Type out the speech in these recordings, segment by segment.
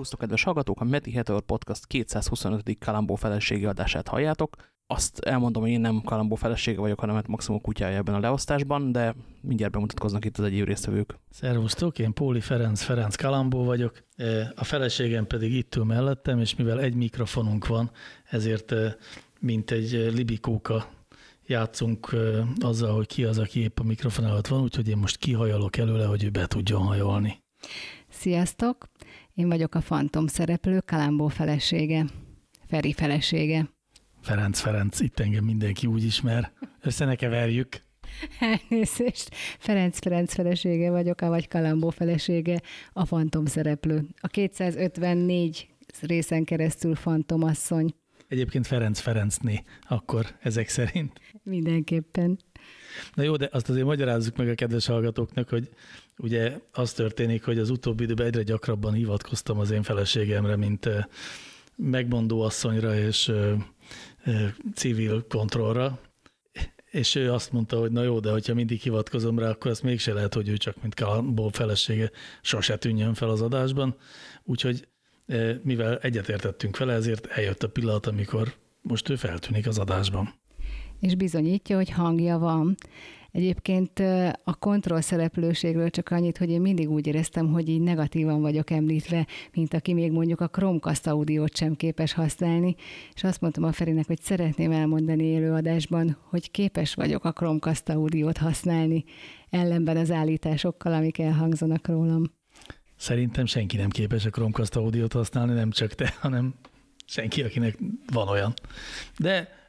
Szervusztok, kedves hallgatók! A Meti Heteor Podcast 225. Kalambó feleségi adását halljátok. Azt elmondom, hogy én nem Kalambó felesége vagyok, hanem hát maximum kutyája ebben a leosztásban, de mindjárt bemutatkoznak itt az egyéb résztvevők. Szervusztok, én Póli Ferenc, Ferenc Kalambó vagyok, e, a feleségem pedig itt ül mellettem, és mivel egy mikrofonunk van, ezért e, mint egy libikóka játszunk e, azzal, hogy ki az, aki épp a mikrofon előtt van, úgyhogy én most kihajolok előle, hogy ő be tudjon hajolni. Sziasztok! Én vagyok a Fantom szereplő, Kalambó felesége, Feri felesége. Ferenc Ferenc, itt engem mindenki úgy ismer. Össze ne keverjük. Elnézést. Ferenc Ferenc felesége vagyok, vagy Kalambó felesége, a Fantom szereplő. A 254 részen keresztül Fantom asszony. Egyébként Ferenc Ferencné, akkor ezek szerint. Mindenképpen. Na jó, de azt azért magyarázzuk meg a kedves hallgatóknak, hogy ugye az történik, hogy az utóbbi időben egyre gyakrabban hivatkoztam az én feleségemre, mint megmondó asszonyra és civil kontrollra, és ő azt mondta, hogy na jó, de hogyha mindig hivatkozom rá, akkor azt mégse lehet, hogy ő csak mint Kalambó felesége sose tűnjön fel az adásban. Úgyhogy mivel egyetértettünk vele, ezért eljött a pillanat, amikor most ő feltűnik az adásban. És bizonyítja, hogy hangja van. Egyébként a kontroll szereplőségről csak annyit, hogy én mindig úgy éreztem, hogy így negatívan vagyok említve, mint aki még mondjuk a Chromecast audiót sem képes használni, és azt mondtam a Ferinek, hogy szeretném elmondani élőadásban, hogy képes vagyok a Chromecast audiót használni, ellenben az állításokkal, amik elhangzanak rólam. Szerintem senki nem képes a Chromecast audiót használni, nem csak te, hanem senki, akinek van olyan. De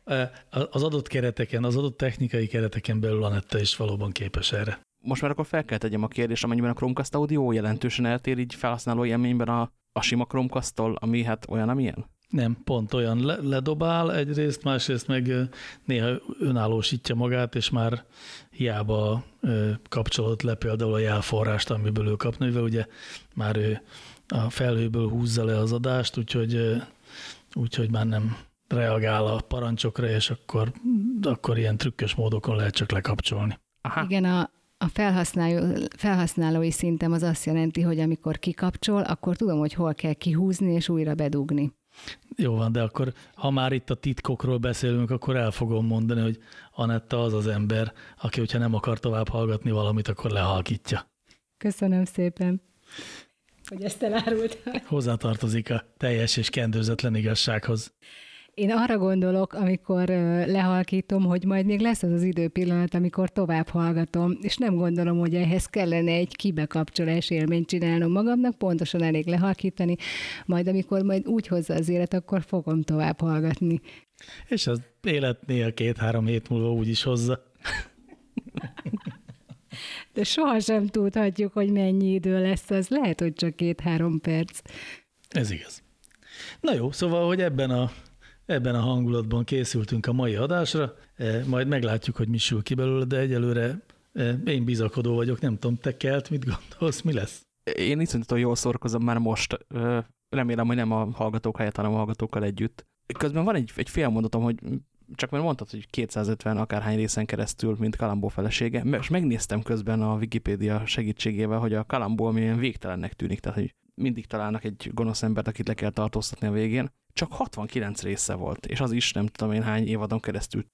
az adott kereteken, az adott technikai kereteken belül Anetta is valóban képes erre. Most már akkor fel kell tegyem a kérdést, amennyiben a Chromecast audio jelentősen eltér így felhasználó élményben a, a sima chromecast ami hát olyan, amilyen? Nem, pont olyan le, ledobál egyrészt, másrészt meg néha önállósítja magát, és már hiába kapcsolott le például a jelforrást, amiből ő kapna, mivel ugye már ő a felhőből húzza le az adást, úgyhogy, úgyhogy már nem reagál a parancsokra, és akkor, akkor ilyen trükkös módokon lehet csak lekapcsolni. Aha. Igen, a, a felhasználó, felhasználói szintem az azt jelenti, hogy amikor kikapcsol, akkor tudom, hogy hol kell kihúzni és újra bedugni. Jó van, de akkor ha már itt a titkokról beszélünk, akkor el fogom mondani, hogy Anetta az az ember, aki, hogyha nem akar tovább hallgatni valamit, akkor lehalkítja. Köszönöm szépen, hogy ezt elárultál. Hozzátartozik a teljes és kendőzetlen igazsághoz. Én arra gondolok, amikor lehalkítom, hogy majd még lesz az az időpillanat, amikor tovább hallgatom, és nem gondolom, hogy ehhez kellene egy kibekapcsolás élményt csinálnom magamnak, pontosan elég lehalkítani, majd amikor majd úgy hozza az élet, akkor fogom tovább hallgatni. És az élet néha két-három hét múlva úgy is hozza. De sohasem tudhatjuk, hogy mennyi idő lesz, az lehet, hogy csak két-három perc. Ez igaz. Na jó, szóval, hogy ebben a Ebben a hangulatban készültünk a mai adásra, e, majd meglátjuk, hogy mi sül ki belőle, de egyelőre e, én bizakodó vagyok, nem tudom, te kelt, mit gondolsz, mi lesz? Én iszonyatosan jól szorkozom már most, remélem, hogy nem a hallgatók helyett, hanem a hallgatókkal együtt. Közben van egy, egy fél hogy csak mert mondtad, hogy 250 akárhány részen keresztül, mint Kalambó felesége, és megnéztem közben a Wikipédia segítségével, hogy a Kalambó milyen végtelennek tűnik, tehát hogy mindig találnak egy gonosz embert, akit le kell tartóztatni a végén csak 69 része volt, és az is nem tudom én hány évadon keresztül.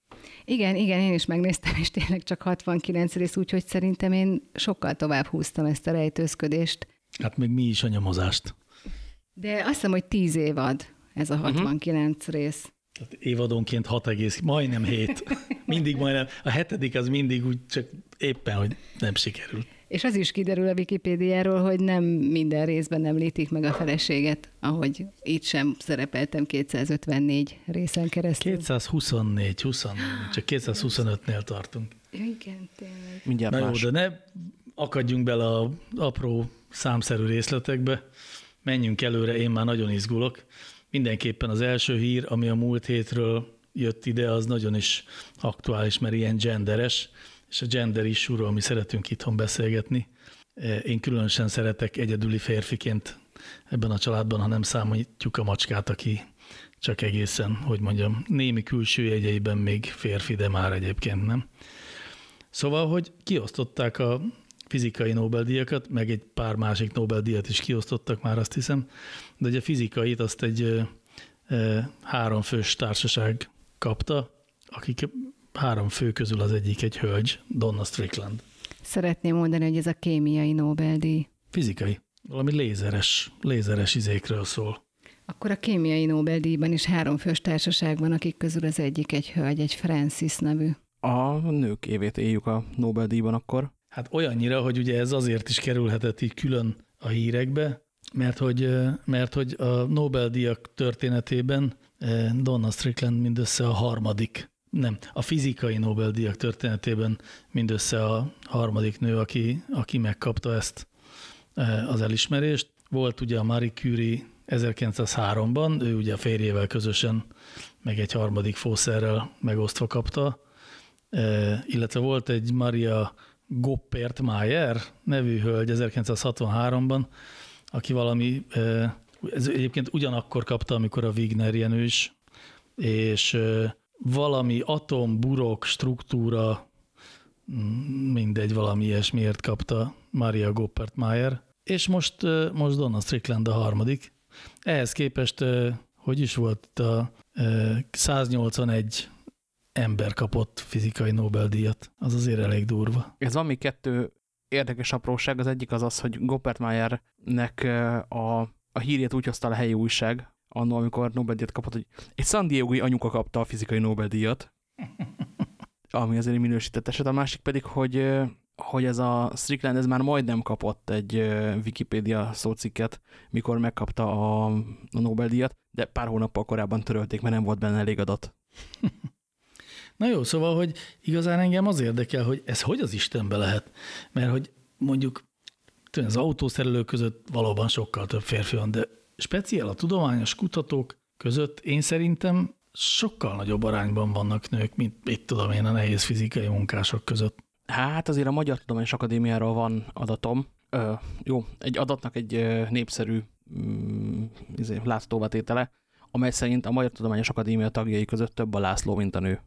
Igen, igen, én is megnéztem, és tényleg csak 69 rész, úgyhogy szerintem én sokkal tovább húztam ezt a rejtőzködést. Hát még mi is a nyomozást. De azt hiszem, hogy 10 évad ez a 69 uh-huh. rész. Tehát évadonként 6, egész, majdnem 7. Mindig majdnem. A hetedik az mindig úgy csak éppen, hogy nem sikerült. És az is kiderül a Wikipédiáról, hogy nem minden részben említik meg a feleséget, ahogy itt sem szerepeltem 254 részen keresztül. 224, 24, csak 225-nél tartunk. Igen, tényleg. Mindjárt Na más. jó, de ne akadjunk bele a apró számszerű részletekbe, menjünk előre, én már nagyon izgulok. Mindenképpen az első hír, ami a múlt hétről jött ide, az nagyon is aktuális, mert ilyen genderes, és a gender issue mi szeretünk itthon beszélgetni. E, én különösen szeretek egyedüli férfiként ebben a családban, ha nem számítjuk a macskát, aki csak egészen, hogy mondjam, némi külső jegyeiben még férfi, de már egyébként nem. Szóval, hogy kiosztották a fizikai Nobel-díjakat, meg egy pár másik Nobel-díjat is kiosztottak már, azt hiszem, de ugye a fizikait azt egy három fős társaság kapta, akik három fő közül az egyik egy hölgy, Donna Strickland. Szeretném mondani, hogy ez a kémiai Nobel-díj. Fizikai. Valami lézeres, lézeres izékről szól. Akkor a kémiai Nobel-díjban is három fős társaság van, akik közül az egyik egy hölgy, egy Francis nevű. A nők évét éljük a Nobel-díjban akkor. Hát olyannyira, hogy ugye ez azért is kerülhetett így külön a hírekbe, mert hogy, mert hogy a Nobel-díjak történetében Donna Strickland mindössze a harmadik, nem, a fizikai Nobel-díjak történetében mindössze a harmadik nő, aki, aki megkapta ezt az elismerést. Volt ugye a Marie Curie 1903-ban, ő ugye a férjével közösen, meg egy harmadik fószerrel megosztva kapta, illetve volt egy Maria Goppert Mayer nevű hölgy 1963-ban, aki valami, ez egyébként ugyanakkor kapta, amikor a Wigner is, és valami atom, burok, struktúra, mm, mindegy, valami ilyesmiért kapta Maria Goppert Mayer, és most, most Donna Strickland a harmadik. Ehhez képest, hogy is volt a 181 ember kapott fizikai Nobel-díjat. Az azért elég durva. Ez még kettő érdekes apróság. Az egyik az az, hogy Goppertmayernek a, a hírét úgy hozta a helyi újság, annól, amikor Nobel-díjat kapott, hogy egy San Diego-i anyuka kapta a fizikai Nobel-díjat, ami azért minősített eset. A másik pedig, hogy, hogy ez a Strickland ez már majdnem kapott egy Wikipédia szócikket, mikor megkapta a, a Nobel-díjat, de pár hónappal korábban törölték, mert nem volt benne elég adat. Na jó, szóval, hogy igazán engem az érdekel, hogy ez hogy az Istenbe lehet. Mert hogy mondjuk az autószerelők között valóban sokkal több férfi van, de speciál a tudományos kutatók között én szerintem sokkal nagyobb arányban vannak nők, mint mit tudom én a nehéz fizikai munkások között. Hát azért a Magyar Tudományos Akadémiáról van adatom. Ö, jó, egy adatnak egy népszerű mm, izé, látóvetétele, amely szerint a Magyar Tudományos Akadémia tagjai között több a László, mint a nő.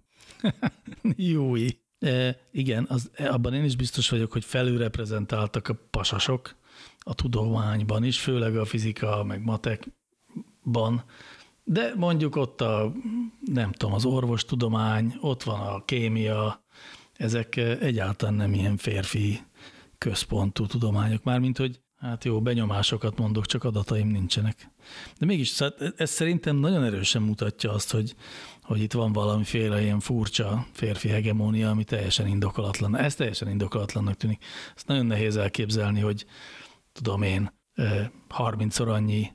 Jói. E, igen, az, abban én is biztos vagyok, hogy felülreprezentáltak a pasasok a tudományban is, főleg a fizika, meg matekban, de mondjuk ott a, nem tudom, az orvostudomány, ott van a kémia, ezek egyáltalán nem ilyen férfi központú tudományok, mármint hogy hát jó, benyomásokat mondok, csak adataim nincsenek. De mégis szóval ez szerintem nagyon erősen mutatja azt, hogy, hogy itt van valamiféle ilyen furcsa férfi hegemónia, ami teljesen indokolatlan. Ez teljesen indokolatlannak tűnik. Ezt nagyon nehéz elképzelni, hogy tudom én, 30-szor annyi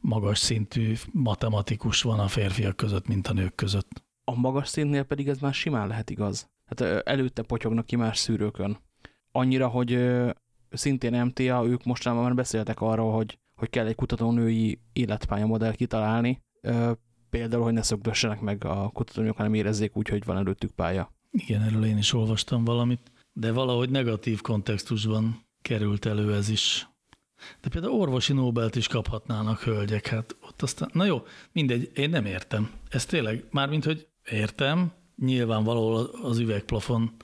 magas szintű matematikus van a férfiak között, mint a nők között. A magas szintnél pedig ez már simán lehet igaz. Hát előtte potyognak ki más szűrőkön. Annyira, hogy szintén MTA, ők mostanában már beszéltek arról, hogy, hogy kell egy kutatónői életpályamodell kitalálni, például, hogy ne szögdössenek meg a kutatónők, hanem érezzék úgy, hogy van előttük pálya. Igen, erről én is olvastam valamit, de valahogy negatív kontextusban került elő ez is. De például orvosi Nobelt is kaphatnának hölgyek, hát ott aztán, na jó, mindegy, én nem értem. Ez tényleg, mármint, hogy értem, nyilvánvaló az üvegplafon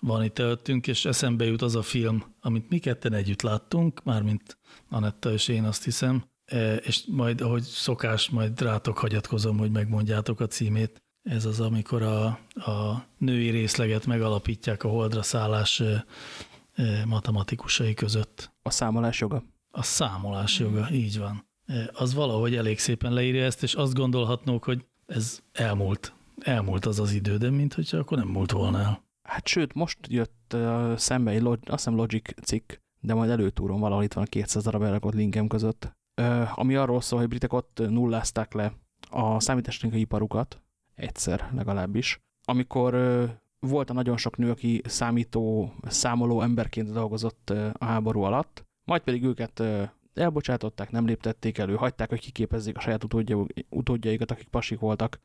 van itt előttünk, és eszembe jut az a film, amit mi ketten együtt láttunk, mármint Anetta és én azt hiszem, e, és majd, ahogy szokás, majd rátok hagyatkozom, hogy megmondjátok a címét. Ez az, amikor a, a női részleget megalapítják a holdra szállás e, matematikusai között. A számolás joga. A számolás joga, így van. Az valahogy elég szépen leírja ezt, és azt gondolhatnók, hogy ez elmúlt. Elmúlt az az idő, de mint hogyha akkor nem múlt volna el. Hát sőt, most jött uh, szembe egy, azt hiszem Logic cikk, de majd előtúrom valahol itt van a 200 darab elrakott linkem között, uh, ami arról szól, hogy britek ott nullázták le a számítástechnikai iparukat, egyszer legalábbis, amikor uh, volt a nagyon sok nő, aki számító, számoló emberként dolgozott a háború alatt, majd pedig őket elbocsátották, nem léptették elő, hagyták, hogy kiképezzék a saját utódjaikat, akik pasik voltak.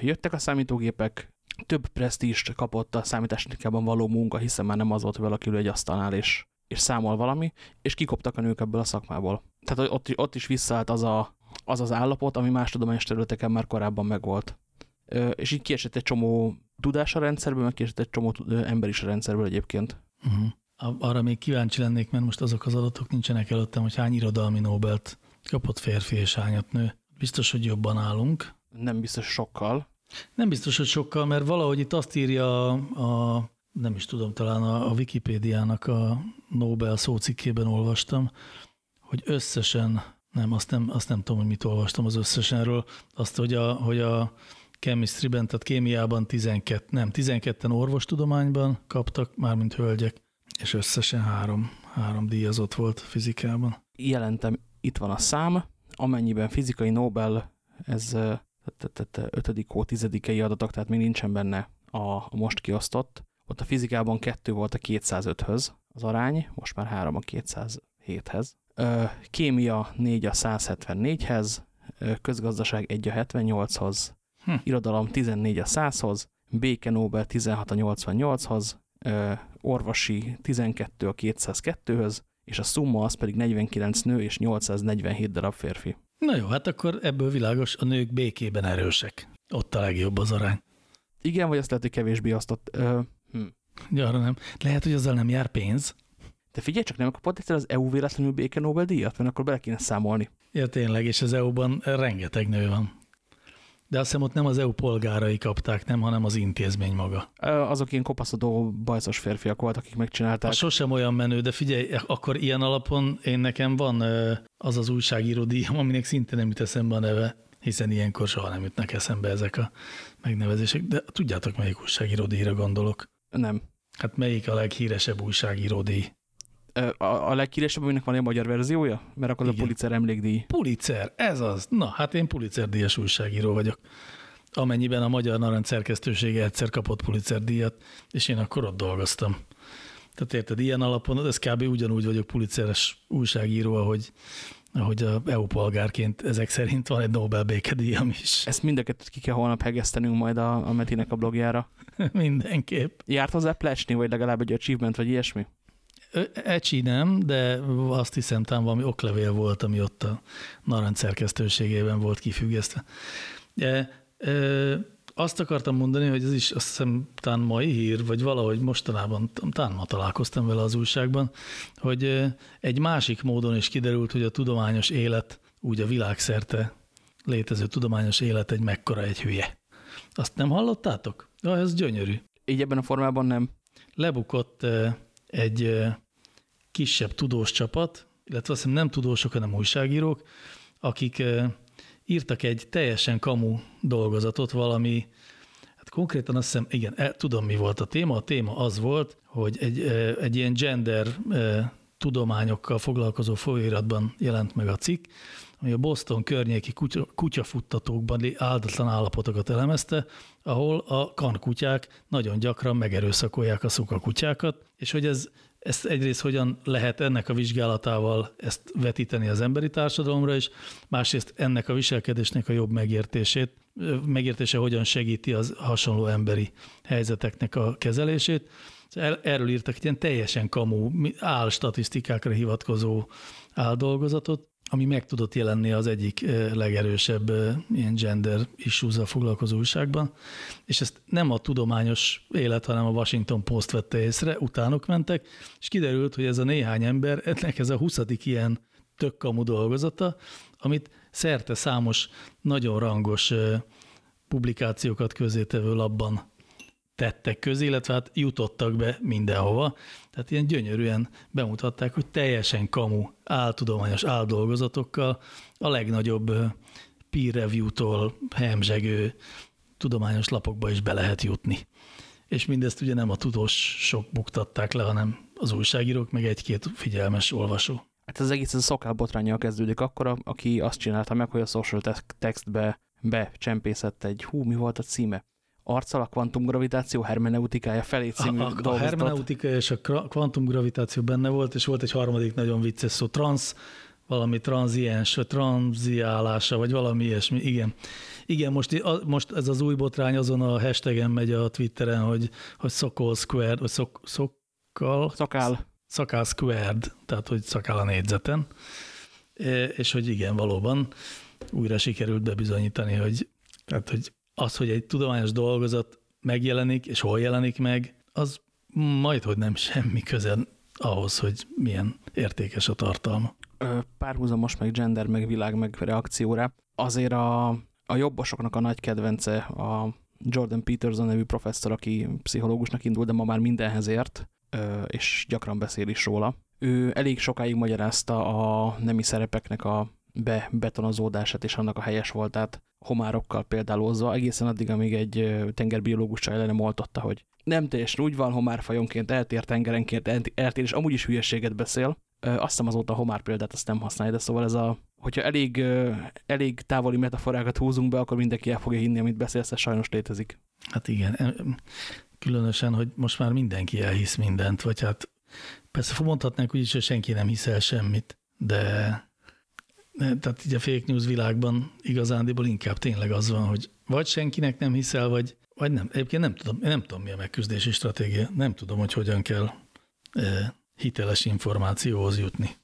Jöttek a számítógépek, több presztíst kapott a számítástechnikában való munka, hiszen már nem az volt, hogy valaki ül egy asztalnál és, és számol valami, és kikoptak a nők ebből a szakmából. Tehát ott, ott is visszaállt az, a, az az állapot, ami más tudományos területeken már korábban megvolt. És így kiesett egy csomó tudás a rendszerből, meg egy csomó ember is a rendszerből egyébként. Uh -huh. Arra még kíváncsi lennék, mert most azok az adatok nincsenek előttem, hogy hány irodalmi Nobelt kapott férfi és hányat nő. Biztos, hogy jobban állunk. Nem biztos sokkal. Nem biztos, hogy sokkal, mert valahogy itt azt írja a, a nem is tudom, talán a, a Wikipédiának a Nobel szócikkében olvastam, hogy összesen, nem, azt nem, azt nem tudom, hogy mit olvastam az összesenről, azt, hogy a, hogy a chemistryben, tehát kémiában 12, nem, 12-en orvostudományban kaptak, mármint hölgyek, és összesen három, három díjazott volt fizikában. Jelentem, itt van a szám, amennyiben fizikai Nobel, ez 5. hó 10 adatok, tehát még nincsen benne a most kiosztott. Ott a fizikában kettő volt a 205-höz az arány, most már három a 207-hez. Kémia 4 a 174-hez, közgazdaság 1 a 78-hoz, hm. irodalom 14 a 100-hoz, béke Nobel 16 a 88-hoz, orvosi 12 a 202-höz, és a szumma az pedig 49 nő és 847 darab férfi. Na jó, hát akkor ebből világos, a nők békében erősek. Ott a legjobb az arány. Igen, vagy azt lehet, hogy kevésbé osztott. Ö, hm. Ja, arra nem. Lehet, hogy azzal nem jár pénz. De figyelj csak, nem kapott egyszer az EU véletlenül béke Nobel-díjat? Mert akkor bele kéne számolni. Ja, tényleg, és az EU-ban rengeteg nő van. De azt hiszem ott nem az EU polgárai kapták, nem, hanem az intézmény maga. Azok ilyen kopaszodó bajszos férfiak voltak, akik megcsinálták. A sosem olyan menő, de figyelj, akkor ilyen alapon én nekem van az az újságíró díjam, aminek szinte nem jut eszembe a neve, hiszen ilyenkor soha nem jutnak eszembe ezek a megnevezések. De tudjátok, melyik újságíró díjra gondolok? Nem. Hát melyik a leghíresebb újságíró díj? A, a leghíresebb, aminek van egy magyar verziója? Mert akkor Igen. a Pulitzer emlékdíj. Pulitzer, ez az. Na, hát én Pulitzer díjas újságíró vagyok. Amennyiben a Magyar Narancs szerkesztősége egyszer kapott Pulitzer díjat, és én akkor ott dolgoztam. Tehát érted, ilyen alapon, ez kb. ugyanúgy vagyok Pulitzeres újságíró, ahogy, ahogy a EU polgárként ezek szerint van egy Nobel békedíjam is. Ezt mindeket ki kell holnap hegesztenünk majd a, a Metinek a blogjára. Mindenképp. Járt hozzá plecsni, vagy legalább egy achievement, vagy ilyesmi? Ecsi nem, de azt hiszem, talán valami oklevél volt, ami ott a narancs szerkesztőségében volt kifüggesztve. De, e, azt akartam mondani, hogy ez is azt hiszem talán mai hír, vagy valahogy mostanában, talán ma találkoztam vele az újságban, hogy egy másik módon is kiderült, hogy a tudományos élet, úgy a világszerte létező tudományos élet egy mekkora egy hülye. Azt nem hallottátok? Ja, ez gyönyörű. Így ebben a formában nem. Lebukott egy kisebb tudós csapat, illetve azt hiszem nem tudósok, hanem újságírók, akik írtak egy teljesen kamu dolgozatot, valami, hát konkrétan azt hiszem, igen, el, tudom mi volt a téma. A téma az volt, hogy egy, egy ilyen gender tudományokkal foglalkozó folyóiratban jelent meg a cikk, ami a Boston környéki kutya, kutyafuttatókban áldatlan állapotokat elemezte, ahol a kankutyák nagyon gyakran megerőszakolják a szukakutyákat, és hogy ez ezt egyrészt hogyan lehet ennek a vizsgálatával ezt vetíteni az emberi társadalomra is, másrészt ennek a viselkedésnek a jobb megértését, megértése hogyan segíti az hasonló emberi helyzeteknek a kezelését. Erről írtak egy ilyen teljesen kamú, áll statisztikákra hivatkozó áldolgozatot, ami meg tudott jelenni az egyik legerősebb ilyen gender issues foglalkozó újságban, és ezt nem a tudományos élet, hanem a Washington Post vette észre, utánok mentek, és kiderült, hogy ez a néhány ember, ennek ez a 20. ilyen tök kamu dolgozata, amit szerte számos, nagyon rangos publikációkat közétevő labban tettek közé, illetve hát jutottak be mindenhova. Tehát ilyen gyönyörűen bemutatták, hogy teljesen kamu, áltudományos áldolgozatokkal a legnagyobb peer review-tól hemzsegő tudományos lapokba is be lehet jutni. És mindezt ugye nem a tudósok buktatták le, hanem az újságírók, meg egy-két figyelmes olvasó. Hát az egész ez a kezdődik akkor, aki azt csinálta meg, hogy a social textbe becsempészett egy, hú, mi volt a címe? Arccal a kvantumgravitáció hermeneutikája felé című a, a, a hermeneutika és a kvantumgravitáció benne volt, és volt egy harmadik nagyon vicces szó, trans, valami tranziens, tranziálása, vagy valami ilyesmi, igen. Igen, most, most ez az új botrány azon a hashtagen megy a Twitteren, hogy, hogy Sokol Squared, vagy szok, Sokal... Szakál. Szakál Squared, tehát hogy szakál a négyzeten. És hogy igen, valóban újra sikerült bebizonyítani, hogy, tehát, hogy az, hogy egy tudományos dolgozat megjelenik, és hol jelenik meg, az majd, hogy nem semmi köze ahhoz, hogy milyen értékes a tartalma. Párhuzamos, meg gender, meg világ, meg reakcióra. Azért a, a jobbosoknak a nagy kedvence a Jordan Peterson nevű professzor, aki pszichológusnak indul, de ma már mindenhez ért, és gyakran beszél is róla. Ő elég sokáig magyarázta a nemi szerepeknek a bebetonozódását és annak a helyes voltát homárokkal példálózva, egészen addig, amíg egy tengerbiológus csaj nem oltotta, hogy nem teljesen úgy van, homárfajonként eltér, tengerenként eltér, és amúgy is hülyeséget beszél. Azt hiszem azóta a homár példát azt nem használja, de szóval ez a, hogyha elég, elég távoli metaforákat húzunk be, akkor mindenki el fogja hinni, amit beszélsz, ez sajnos létezik. Hát igen, különösen, hogy most már mindenki elhisz mindent, vagy hát persze mondhatnánk úgy is, hogy senki nem hiszel semmit, de tehát így a fake news világban igazándiból inkább tényleg az van, hogy vagy senkinek nem hiszel, vagy, vagy nem. Egyébként nem tudom, nem tudom, mi a megküzdési stratégia. Nem tudom, hogy hogyan kell eh, hiteles információhoz jutni.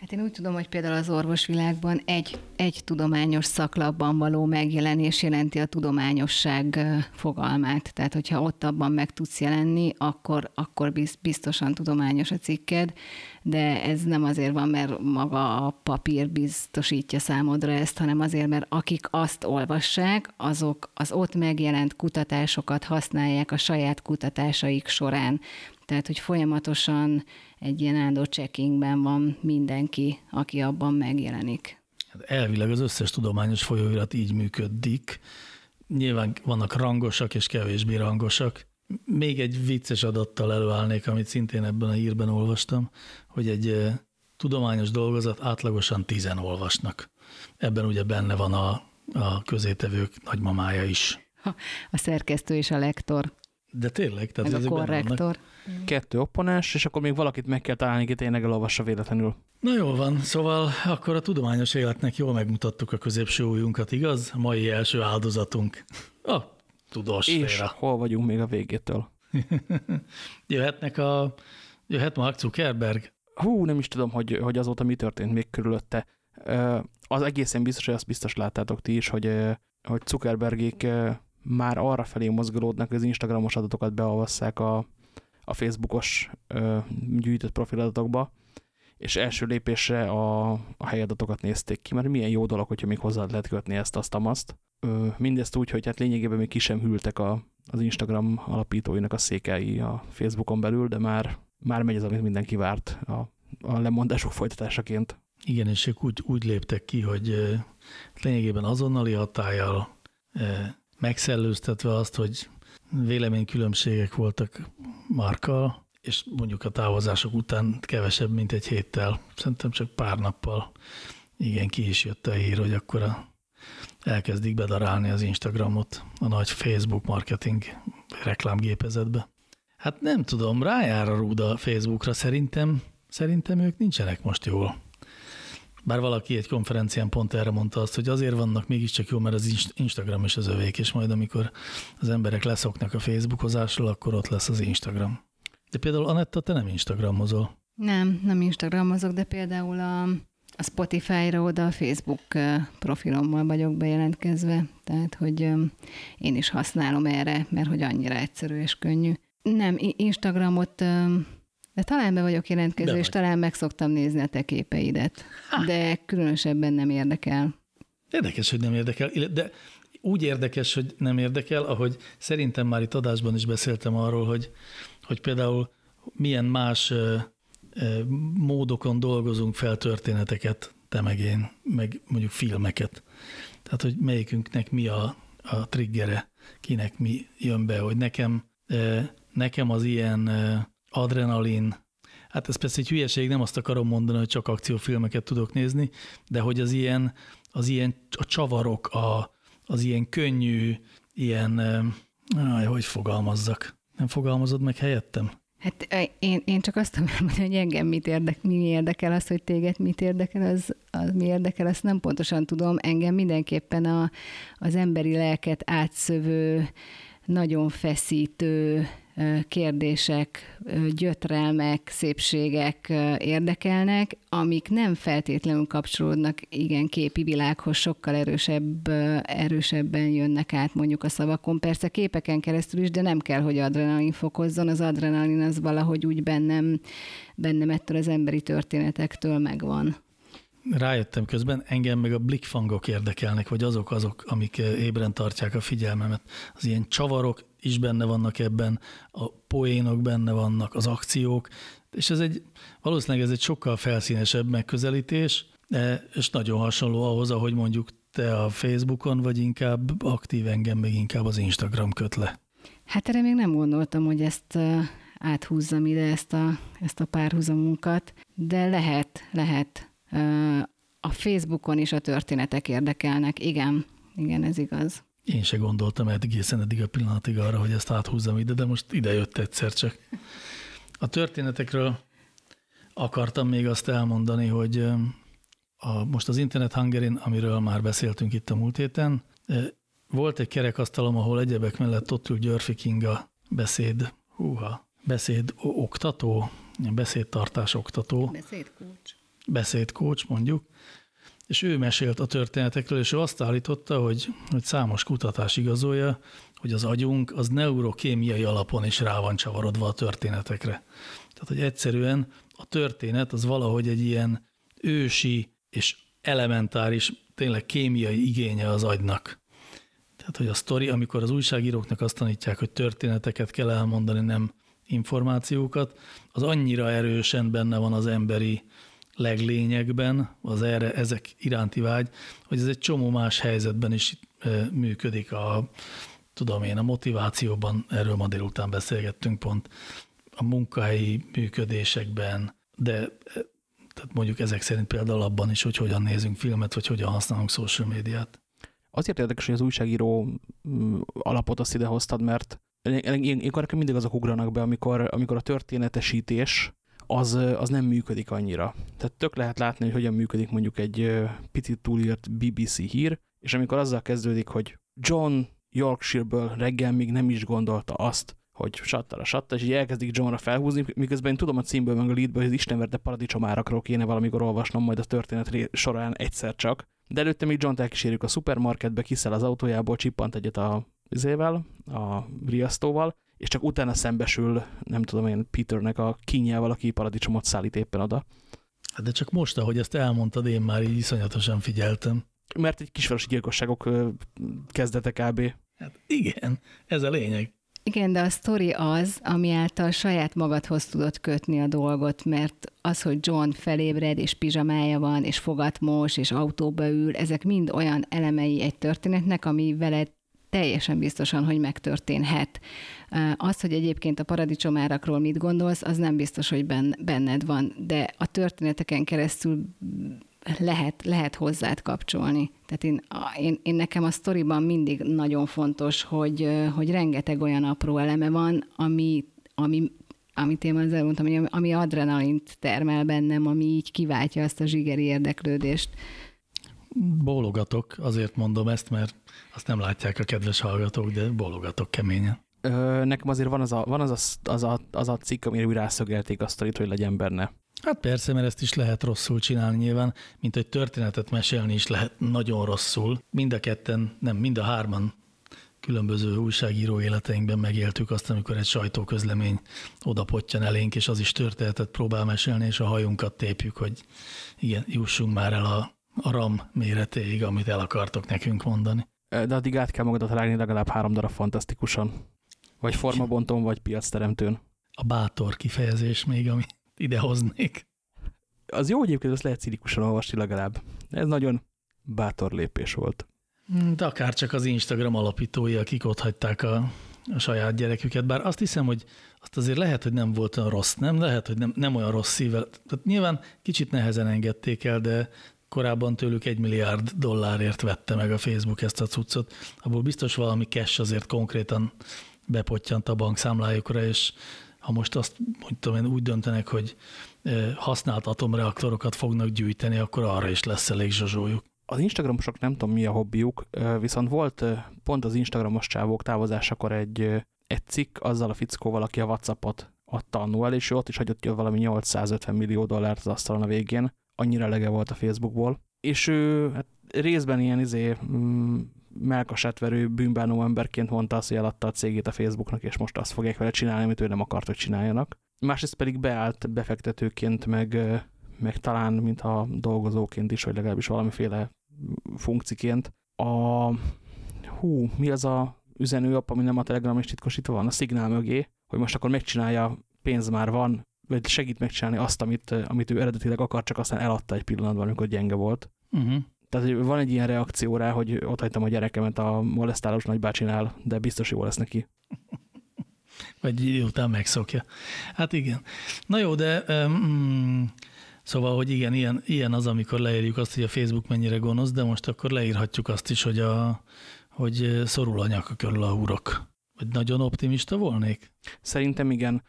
Hát én úgy tudom, hogy például az orvosvilágban egy, egy tudományos szaklapban való megjelenés jelenti a tudományosság fogalmát. Tehát, hogyha ott abban meg tudsz jelenni, akkor, akkor biztosan tudományos a cikked, de ez nem azért van, mert maga a papír biztosítja számodra ezt, hanem azért, mert akik azt olvassák, azok az ott megjelent kutatásokat használják a saját kutatásaik során. Tehát, hogy folyamatosan egy ilyen áldó checkingben van mindenki, aki abban megjelenik. Hát elvileg az összes tudományos folyóirat így működik. Nyilván vannak rangosak és kevésbé rangosak. Még egy vicces adattal előállnék, amit szintén ebben a hírben olvastam, hogy egy tudományos dolgozat átlagosan tizen olvasnak. Ebben ugye benne van a, a közétevők nagymamája is. A szerkesztő és a lektor. De tényleg? Tehát Meg a korrektor. Kettő opponás, és akkor még valakit meg kell találni, aki tényleg elolvassa véletlenül. Na jó van, szóval akkor a tudományos életnek jól megmutattuk a középső újunkat, igaz? Mai első áldozatunk. A tudós És félre. hol vagyunk még a végétől? Jöhetnek a... Jöhet Mark Zuckerberg? Hú, nem is tudom, hogy, hogy azóta mi történt még körülötte. Az egészen biztos, hogy azt biztos láttátok ti is, hogy, hogy Zuckerbergék már arra felé mozgolódnak, hogy az Instagramos adatokat beolvasszák a, a Facebookos ö, gyűjtött profiladatokba, és első lépésre a, a helyadatokat nézték ki, mert milyen jó dolog, hogyha még hozzá lehet kötni ezt, azt, azt. Ö, mindezt úgy, hogy hát lényegében még ki sem hűltek a, az Instagram alapítóinak a székei a Facebookon belül, de már, már megy az, amit mindenki várt a, a lemondások folytatásaként. Igen, és ők úgy, úgy léptek ki, hogy lényegében azonnali hatállyal megszellőztetve azt, hogy véleménykülönbségek voltak Markkal, és mondjuk a távozások után kevesebb, mint egy héttel, szerintem csak pár nappal igen, ki is jött a hír, hogy akkor a, elkezdik bedarálni az Instagramot a nagy Facebook marketing reklámgépezetbe. Hát nem tudom, rájár a rúda Facebookra, szerintem, szerintem ők nincsenek most jól. Bár valaki egy konferencián pont erre mondta azt, hogy azért vannak mégiscsak jó, mert az Instagram is az övék, és majd amikor az emberek leszoknak a Facebookozásról, akkor ott lesz az Instagram. De például Anetta, te nem Instagramozol. Nem, nem Instagramozok, de például a, a Spotify-ra oda a Facebook profilommal vagyok bejelentkezve, tehát hogy én is használom erre, mert hogy annyira egyszerű és könnyű. Nem, Instagramot de talán be vagyok jelentkező, és talán meg szoktam nézni a te képeidet. De különösebben nem érdekel. Érdekes, hogy nem érdekel, de úgy érdekes, hogy nem érdekel, ahogy szerintem már itt adásban is beszéltem arról, hogy, hogy például milyen más módokon dolgozunk fel történeteket, te meg én, meg mondjuk filmeket. Tehát, hogy melyikünknek mi a, a triggere, kinek mi jön be, hogy nekem, nekem az ilyen adrenalin, hát ez persze egy hülyeség, nem azt akarom mondani, hogy csak akciófilmeket tudok nézni, de hogy az ilyen, az ilyen a csavarok, a, az ilyen könnyű, ilyen, áj, hogy fogalmazzak? Nem fogalmazod meg helyettem? Hát én, én csak azt tudom mondani, hogy engem mit érdek, mi érdekel az, hogy téged mit érdekel, az, az mi érdekel, azt nem pontosan tudom. Engem mindenképpen a, az emberi lelket átszövő, nagyon feszítő, kérdések, gyötrelmek, szépségek érdekelnek, amik nem feltétlenül kapcsolódnak igen képi világhoz, sokkal erősebb, erősebben jönnek át mondjuk a szavakon. Persze képeken keresztül is, de nem kell, hogy adrenalin fokozzon. Az adrenalin az valahogy úgy bennem, bennem ettől az emberi történetektől megvan rájöttem közben, engem meg a blikfangok érdekelnek, vagy azok azok, amik ébren tartják a figyelmemet. Az ilyen csavarok is benne vannak ebben, a poénok benne vannak, az akciók, és ez egy, valószínűleg ez egy sokkal felszínesebb megközelítés, és nagyon hasonló ahhoz, ahogy mondjuk te a Facebookon, vagy inkább aktív engem, meg inkább az Instagram köt le. Hát erre még nem gondoltam, hogy ezt áthúzzam ide, ezt a, ezt a párhuzamunkat, de lehet, lehet a Facebookon is a történetek érdekelnek. Igen, igen, ez igaz. Én se gondoltam egészen eddig a pillanatig arra, hogy ezt áthúzzam ide, de most ide jött egyszer csak. A történetekről akartam még azt elmondani, hogy a, most az Internet Hungarin, amiről már beszéltünk itt a múlt héten, volt egy kerekasztalom, ahol egyebek mellett ott ül Györfi Kinga beszéd, húha, beszéd oktató, beszédtartás oktató. Beszédkulcs beszédkócs mondjuk, és ő mesélt a történetekről, és ő azt állította, hogy, hogy számos kutatás igazolja, hogy az agyunk az neurokémiai alapon is rá van csavarodva a történetekre. Tehát, hogy egyszerűen a történet az valahogy egy ilyen ősi és elementáris, tényleg kémiai igénye az agynak. Tehát, hogy a sztori, amikor az újságíróknak azt tanítják, hogy történeteket kell elmondani, nem információkat, az annyira erősen benne van az emberi leglényegben az erre, ezek iránti vágy, hogy ez egy csomó más helyzetben is működik a, tudom én, a motivációban, erről ma délután beszélgettünk pont, a munkahelyi működésekben, de tehát mondjuk ezek szerint például abban is, hogy hogyan nézünk filmet, vagy hogyan használunk social médiát. Azért érdekes, hogy az újságíró mm, alapot azt idehoztad, mert én, én mindig azok ugranak be, amikor, amikor a történetesítés az, az nem működik annyira. Tehát tök lehet látni, hogy hogyan működik mondjuk egy picit túlírt BBC hír, és amikor azzal kezdődik, hogy John Yorkshire-ből reggel még nem is gondolta azt, hogy sattara, satta, és így elkezdik Johnra felhúzni, miközben én tudom a címből meg a leadből, hogy Istenverte paradicsomárakról kéne valamikor olvasnom majd a történet során egyszer csak. De előtte még John-t elkísérjük a szupermarketbe, kiszel az autójából, csippant egyet a vizével, a riasztóval, és csak utána szembesül, nem tudom én, Peternek a kinyával, aki paradicsomot szállít éppen oda. Hát de csak most, ahogy ezt elmondtad, én már így iszonyatosan figyeltem. Mert egy kisvárosi gyilkosságok kezdete kb. Hát igen, ez a lényeg. Igen, de a sztori az, ami által saját magadhoz tudod kötni a dolgot, mert az, hogy John felébred, és pizsamája van, és fogatmos, és autóba ül, ezek mind olyan elemei egy történetnek, ami veled teljesen biztosan, hogy megtörténhet. Az, hogy egyébként a paradicsomárakról mit gondolsz, az nem biztos, hogy benned van, de a történeteken keresztül lehet, lehet hozzád kapcsolni. Tehát én, én, én nekem a sztoriban mindig nagyon fontos, hogy, hogy rengeteg olyan apró eleme van, ami, ami amit én az elmondtam, ami, ami adrenalint termel bennem, ami így kiváltja azt a zsigeri érdeklődést. Bólogatok, azért mondom ezt, mert azt nem látják a kedves hallgatók, de bólogatok keményen. Ö, nekem azért van az a, van az a, az a, az a cikk, amire úgy rászögelték azt hogy legyen benne. Hát persze, mert ezt is lehet rosszul csinálni nyilván, mint hogy történetet mesélni is lehet nagyon rosszul. Mind a ketten, nem, mind a hárman különböző újságíró életeinkben megéltük azt, amikor egy sajtóközlemény odapottyan elénk, és az is történetet próbál mesélni, és a hajunkat tépjük, hogy igen, jussunk már el a, a RAM méretéig, amit el akartok nekünk mondani. De addig át kell magadat rágni legalább három darab fantasztikusan. Vagy formabontón, vagy piacteremtőn. A bátor kifejezés még, ami idehoznék. Az jó egyébként, azt lehet cinikusan olvasni legalább. Ez nagyon bátor lépés volt. De akár csak az Instagram alapítói, akik ott hagyták a, a saját gyereküket, bár azt hiszem, hogy azt azért lehet, hogy nem volt olyan rossz, nem? Lehet, hogy nem, nem olyan rossz szívvel. Tehát nyilván kicsit nehezen engedték el, de korábban tőlük egy milliárd dollárért vette meg a Facebook ezt a cuccot. Abból biztos valami cash azért konkrétan bepottyant a bankszámlájukra, és ha most azt mondtam, én úgy döntenek, hogy használt atomreaktorokat fognak gyűjteni, akkor arra is lesz elég zsazsójuk. Az Instagramosok nem tudom mi a hobbiuk, viszont volt pont az Instagramos csávók távozásakor egy, egy cikk azzal a fickóval, aki a Whatsappot adta annó el, és ő ott is hagyott valami 850 millió dollárt az asztalon a végén. Annyira lege volt a Facebookból. És ő hát részben ilyen izé, mm, melkasátverő bűnbánó emberként mondta azt, hogy eladta a cégét a Facebooknak, és most azt fogják vele csinálni, amit ő nem akart, hogy csináljanak. Másrészt pedig beállt befektetőként, meg, meg talán, mintha dolgozóként is, vagy legalábbis valamiféle funkciként. A, hú, mi az a üzenőapp, ami nem a Telegram és titkosítva van, a szignál mögé, hogy most akkor megcsinálja, pénz már van, vagy segít megcsinálni azt, amit, amit ő eredetileg akar, csak aztán eladta egy pillanatban, amikor gyenge volt. Uh -huh. Tehát hogy van egy ilyen reakció rá, hogy ott hagytam a gyerekemet a molesztálós nagybácsinál, de biztos jó lesz neki. Vagy után megszokja. Hát igen. Na jó, de um, szóval, hogy igen, ilyen, ilyen az, amikor leírjuk azt, hogy a Facebook mennyire gonosz, de most akkor leírhatjuk azt is, hogy, a, hogy szorul a nyaka körül a húrok. Vagy nagyon optimista volnék? Szerintem igen.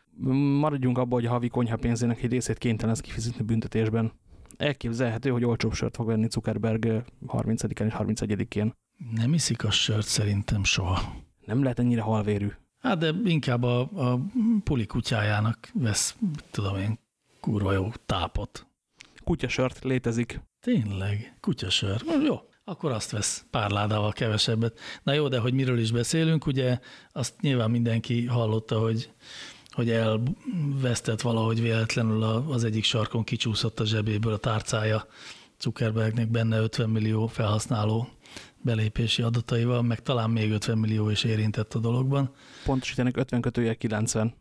Maradjunk abban, hogy a havi konyha pénzének egy részét kénytelen lesz kifizetni büntetésben elképzelhető, hogy olcsóbb sört fog venni Zuckerberg 30-án és 31-én. Nem iszik a sört szerintem soha. Nem lehet ennyire halvérű. Hát de inkább a, a puli kutyájának vesz, tudom én, kurva jó tápot. Kutyasört létezik. Tényleg, kutyasör. Jó, akkor azt vesz pár ládával kevesebbet. Na jó, de hogy miről is beszélünk, ugye azt nyilván mindenki hallotta, hogy hogy elvesztett valahogy véletlenül az egyik sarkon kicsúszott a zsebéből a tárcája Zuckerbergnek benne 50 millió felhasználó belépési adataival, meg talán még 50 millió is érintett a dologban. Pontosítanak 50 kötője 90.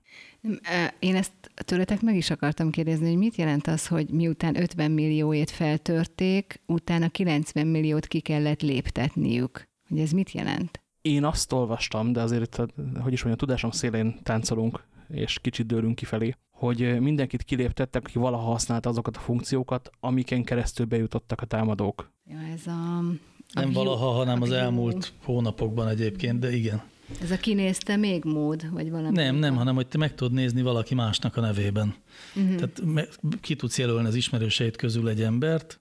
Én ezt tőletek meg is akartam kérdezni, hogy mit jelent az, hogy miután 50 millióét feltörték, utána 90 milliót ki kellett léptetniük. Hogy ez mit jelent? Én azt olvastam, de azért, hogy is mondjam, a tudásom szélén táncolunk, és kicsit dőlünk kifelé, hogy mindenkit kiléptettek, aki valaha használta azokat a funkciókat, amiken keresztül bejutottak a támadók. Ja, ez a... a Nem valaha, hanem az elmúlt hónapokban egyébként, de igen. Ez a kinézte még mód, vagy valami? Nem, nem, hanem hogy te meg tudod nézni valaki másnak a nevében. Uh -huh. Tehát ki tudsz jelölni az ismerőseid közül egy embert,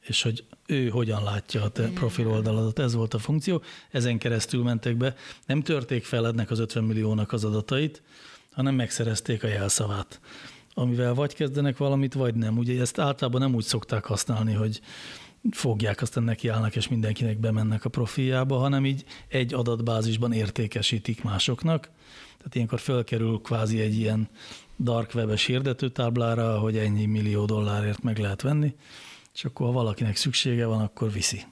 és hogy ő hogyan látja a te profil oldaladat. Ez volt a funkció, ezen keresztül mentek be. Nem törték fel ennek az 50 milliónak az adatait, hanem megszerezték a jelszavát, amivel vagy kezdenek valamit, vagy nem. Ugye ezt általában nem úgy szokták használni, hogy fogják, aztán nekiállnak, és mindenkinek bemennek a profiljába, hanem így egy adatbázisban értékesítik másoknak. Tehát ilyenkor fölkerül kvázi egy ilyen dark webes hirdetőtáblára, hogy ennyi millió dollárért meg lehet venni, és akkor ha valakinek szüksége van, akkor viszi.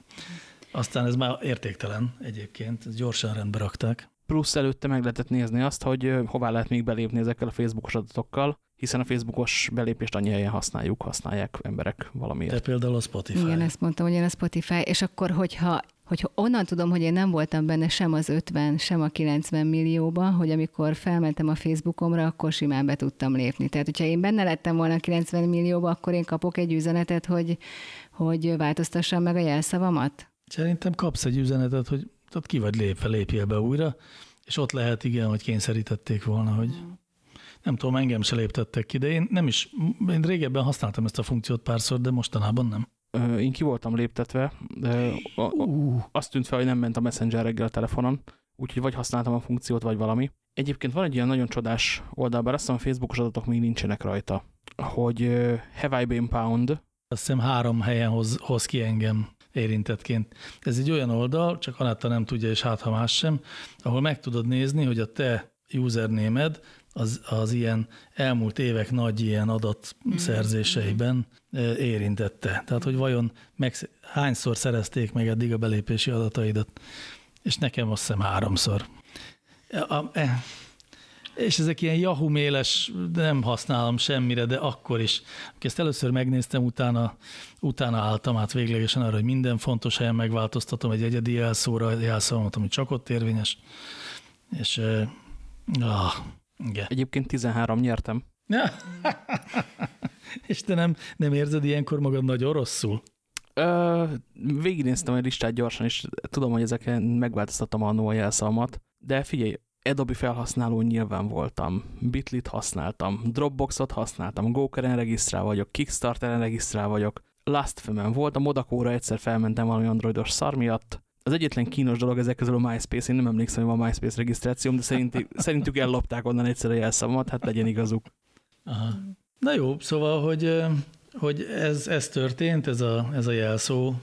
Aztán ez már értéktelen egyébként, ezt gyorsan rendbe rakták plusz előtte meg lehetett nézni azt, hogy hová lehet még belépni ezekkel a Facebookos adatokkal, hiszen a Facebookos belépést annyi helyen használjuk, használják emberek valamiért. De például a Spotify. Igen, ezt mondtam, hogy én a Spotify, és akkor, hogyha hogyha onnan tudom, hogy én nem voltam benne sem az 50, sem a 90 millióban, hogy amikor felmentem a Facebookomra, akkor simán be tudtam lépni. Tehát, hogyha én benne lettem volna a 90 millióban, akkor én kapok egy üzenetet, hogy, hogy változtassam meg a jelszavamat? Szerintem kapsz egy üzenetet, hogy tehát ki vagy lépve, lépjél be újra, és ott lehet igen, hogy kényszerítették volna, hogy nem tudom, engem se léptettek ki, de én nem is, én régebben használtam ezt a funkciót párszor, de mostanában nem. Én ki voltam léptetve, de uh. azt tűnt fel, hogy nem ment a Messenger reggel a telefonon, úgyhogy vagy használtam a funkciót, vagy valami. Egyébként van egy ilyen nagyon csodás oldal, bár azt hiszem a Facebookos adatok még nincsenek rajta, hogy Have I Been Pound? Azt hiszem három helyen hoz, hoz ki engem érintettként. Ez egy olyan oldal, csak Anetta nem tudja, és hát ha más sem, ahol meg tudod nézni, hogy a te usernémed az, az ilyen elmúlt évek nagy ilyen adatszerzéseiben eh, érintette. Tehát, hogy vajon meg, hányszor szerezték meg eddig a belépési adataidat, és nekem azt hiszem háromszor. E, és ezek ilyen Yahoo méles, nem használom semmire, de akkor is. Ezt először megnéztem, utána, utána álltam át véglegesen arra, hogy minden fontos helyen megváltoztatom egy egyedi jelszóra, jelszavamat, ami csak ott érvényes. És ah, igen. Egyébként 13 nyertem. és te nem, nem érzed ilyenkor magad nagyon rosszul? Ö, végignéztem egy listát gyorsan, és tudom, hogy ezeken megváltoztattam annó a jelszavamat, de figyelj, Adobe felhasználó nyilván voltam, Bitlit használtam, Dropboxot használtam, Gokeren regisztrál vagyok, Kickstarteren regisztrál vagyok, Lastfm-en volt, a Modakóra egyszer felmentem valami androidos szar miatt, Az egyetlen kínos dolog ezek közül a MySpace, én nem emlékszem, hogy van MySpace regisztrációm, de szerintük, szerintük ellopták onnan egyszer a jelszavamat, hát legyen igazuk. Aha. Na jó, szóval, hogy, hogy ez, ez történt, ez a, ez a jelszó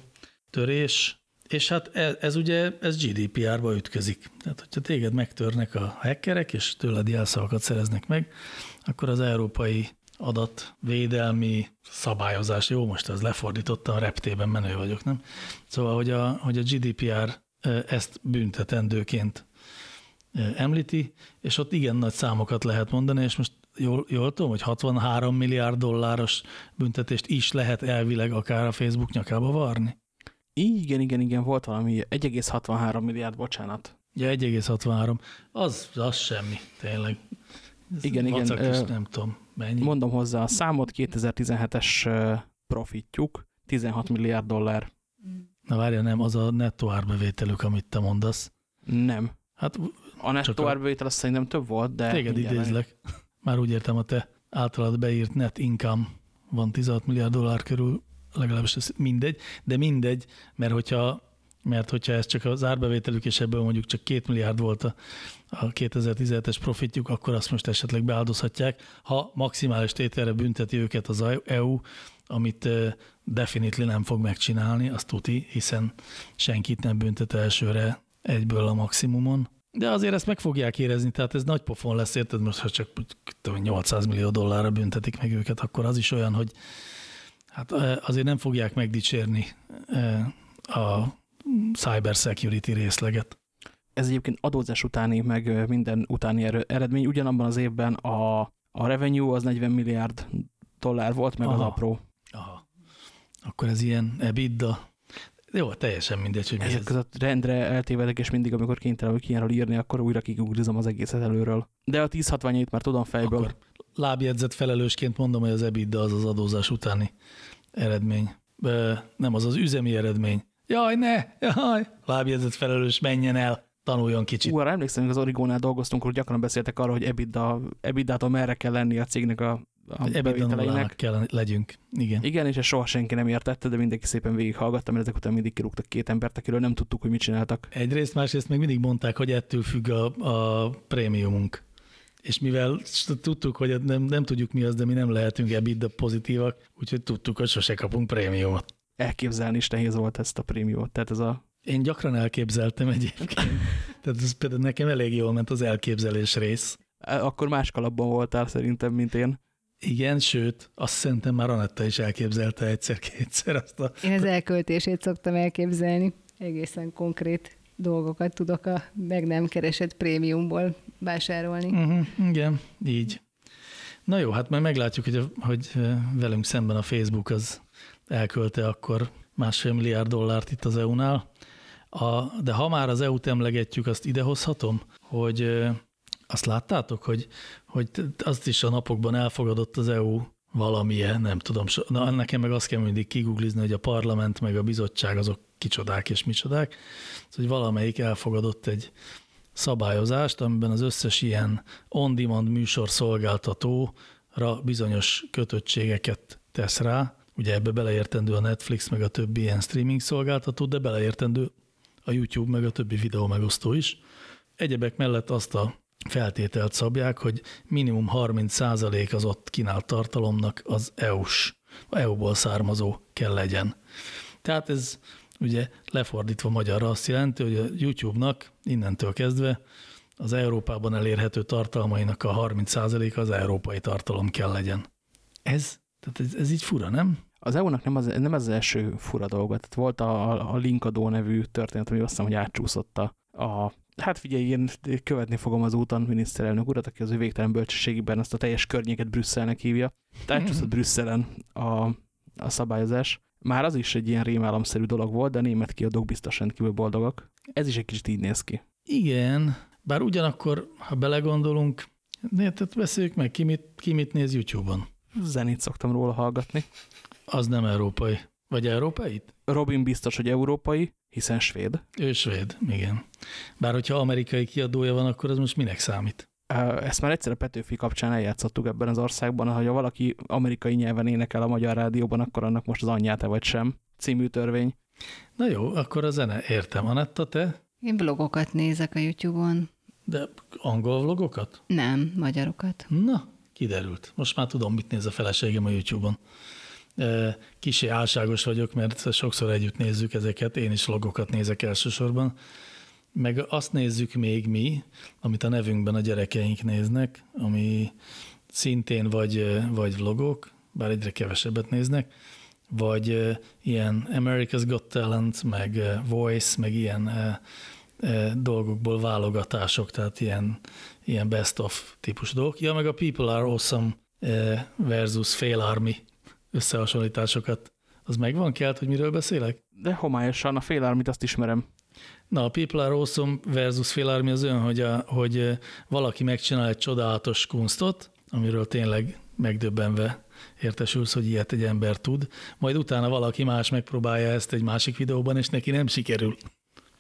törés, és hát ez, ez ugye ez GDPR-ba ütközik. Tehát, hogyha téged megtörnek a hackerek, és tőled jelszavakat szereznek meg, akkor az európai adatvédelmi szabályozás, jó, most ez lefordítottam, reptében menő vagyok, nem? Szóval, hogy a, hogy a GDPR ezt büntetendőként említi, és ott igen nagy számokat lehet mondani, és most jól, jól tudom, hogy 63 milliárd dolláros büntetést is lehet elvileg akár a Facebook nyakába varni. Igen, igen, igen, volt valami 1,63 milliárd, bocsánat. Ja, 1,63. Az, az semmi, tényleg. Igen, igen. Is, nem tudom, mennyi. Mondom hozzá a számot, 2017-es profitjuk 16 milliárd dollár. Na várja, nem, az a nettó árbevételük, amit te mondasz. Nem. Hát, a nettó árbevétel azt szerintem több volt, de... Téged idézlek. Már úgy értem, a te általad beírt net income van 16 milliárd dollár körül, legalábbis ez mindegy, de mindegy, mert hogyha, mert hogyha ez csak az árbevételük, és ebből mondjuk csak két milliárd volt a, a 2017-es profitjuk, akkor azt most esetleg beáldozhatják, ha maximális tételre bünteti őket az EU, amit definitely nem fog megcsinálni, azt tuti, hiszen senkit nem büntet elsőre egyből a maximumon. De azért ezt meg fogják érezni, tehát ez nagy pofon lesz, érted? Most ha csak 800 millió dollárra büntetik meg őket, akkor az is olyan, hogy hát azért nem fogják megdicsérni a cyber security részleget. Ez egyébként adózás utáni, meg minden utáni eredmény. Ugyanabban az évben a, a revenue az 40 milliárd dollár volt, meg Aha. az apró. Aha. Akkor ez ilyen EBITDA jó, teljesen mindegy, hogy Ezek között rendre eltévedek, és mindig, amikor kénytelen vagyok ilyenről írni, akkor újra kiguglizom az egészet előről. De a 10 60 már tudom fejből. Akkor lábjegyzet felelősként mondom, hogy az EBITDA az az adózás utáni eredmény. Nem, az az üzemi eredmény. Jaj, ne! Jaj! Lábjegyzet felelős, menjen el! tanuljon kicsit. Arra emlékszem, hogy az Origónál dolgoztunk, hogy gyakran beszéltek arról, hogy EBITDA, EBITDA-tól merre kell lenni a cégnek a a kell legyünk. Igen. Igen, és ezt soha senki nem értette, de mindenki szépen végighallgatta, mert ezek után mindig kirúgtak két embert, akiről nem tudtuk, hogy mit csináltak. Egyrészt, másrészt meg mindig mondták, hogy ettől függ a, a prémiumunk. És mivel tudtuk, hogy nem, nem tudjuk mi az, de mi nem lehetünk EBITDA pozitívak, úgyhogy tudtuk, hogy sose kapunk prémiumot. Elképzelni is nehéz volt ezt a prémiumot. Tehát ez a én gyakran elképzeltem egyébként. Tehát ez például nekem elég jól ment az elképzelés rész. Akkor más kalapban voltál szerintem, mint én. Igen, sőt, azt szerintem már Anetta is elképzelte egyszer-kétszer azt a... Én az elköltését szoktam elképzelni. Egészen konkrét dolgokat tudok a meg nem keresett prémiumból vásárolni. Uh-huh, igen, így. Na jó, hát majd meglátjuk, hogy, hogy velünk szemben a Facebook az elkölte akkor másfél milliárd dollárt itt az EU-nál. A, de ha már az EU-t emlegetjük, azt idehozhatom, hogy azt láttátok, hogy, hogy azt is a napokban elfogadott az EU valamilyen, nem tudom, na, nekem meg azt kell mindig kiguglizni, hogy a parlament meg a bizottság azok kicsodák és micsodák, szóval, hogy valamelyik elfogadott egy szabályozást, amiben az összes ilyen on-demand műsor szolgáltatóra bizonyos kötöttségeket tesz rá, ugye ebbe beleértendő a Netflix meg a többi ilyen streaming szolgáltató, de beleértendő a YouTube meg a többi videó megosztó is. Egyebek mellett azt a feltételt szabják, hogy minimum 30% az ott kínált tartalomnak az EU-s, EU-ból származó kell legyen. Tehát ez ugye lefordítva magyarra azt jelenti, hogy a YouTube-nak innentől kezdve az Európában elérhető tartalmainak a 30% az európai tartalom kell legyen. Ez, tehát ez, ez így fura, nem? Az EU-nak nem az, nem az első fura dolga. Tehát volt a, a linkadó nevű történet, ami azt hiszem, hogy átcsúszott a, a hát figyelj, én követni fogom az úton miniszterelnök urat, aki az ő végtelen bölcsességében azt a teljes környéket Brüsszelnek hívja. Tehát Brüsszelen a, a szabályozás. Már az is egy ilyen rémálomszerű dolog volt, de a német kiadók biztos rendkívül boldogak. Ez is egy kicsit így néz ki. Igen, bár ugyanakkor, ha belegondolunk, tehát beszéljük meg, ki mit, ki mit néz YouTube-on. Zenét szoktam róla hallgatni. Az nem európai. Vagy európai? Robin biztos, hogy európai, hiszen svéd. Ő svéd, igen. Bár hogyha amerikai kiadója van, akkor az most minek számít? Ezt már egyszer a Petőfi kapcsán eljátszottuk ebben az országban, hogy ha valaki amerikai nyelven énekel a magyar rádióban, akkor annak most az anyját-e vagy sem című törvény. Na jó, akkor a zene értem. Anetta, te? Én blogokat nézek a YouTube-on. De angol vlogokat? Nem, magyarokat. Na, kiderült. Most már tudom, mit néz a feleségem a YouTube-on. Kisé álságos vagyok, mert sokszor együtt nézzük ezeket, én is vlogokat nézek elsősorban. Meg azt nézzük még mi, amit a nevünkben a gyerekeink néznek, ami szintén vagy, vagy vlogok, bár egyre kevesebbet néznek, vagy ilyen America's Got Talent, meg Voice, meg ilyen dolgokból válogatások, tehát ilyen, ilyen best of típus dolgok. Ja, meg a People Are Awesome versus Fail Army összehasonlításokat. Az megvan kelt, hogy miről beszélek? De homályosan, a Fail Army-t azt ismerem. Na, a People Are Awesome versus Fail Army az olyan, hogy, a, hogy valaki megcsinál egy csodálatos kunstot, amiről tényleg megdöbbenve értesülsz, hogy ilyet egy ember tud, majd utána valaki más megpróbálja ezt egy másik videóban, és neki nem sikerül.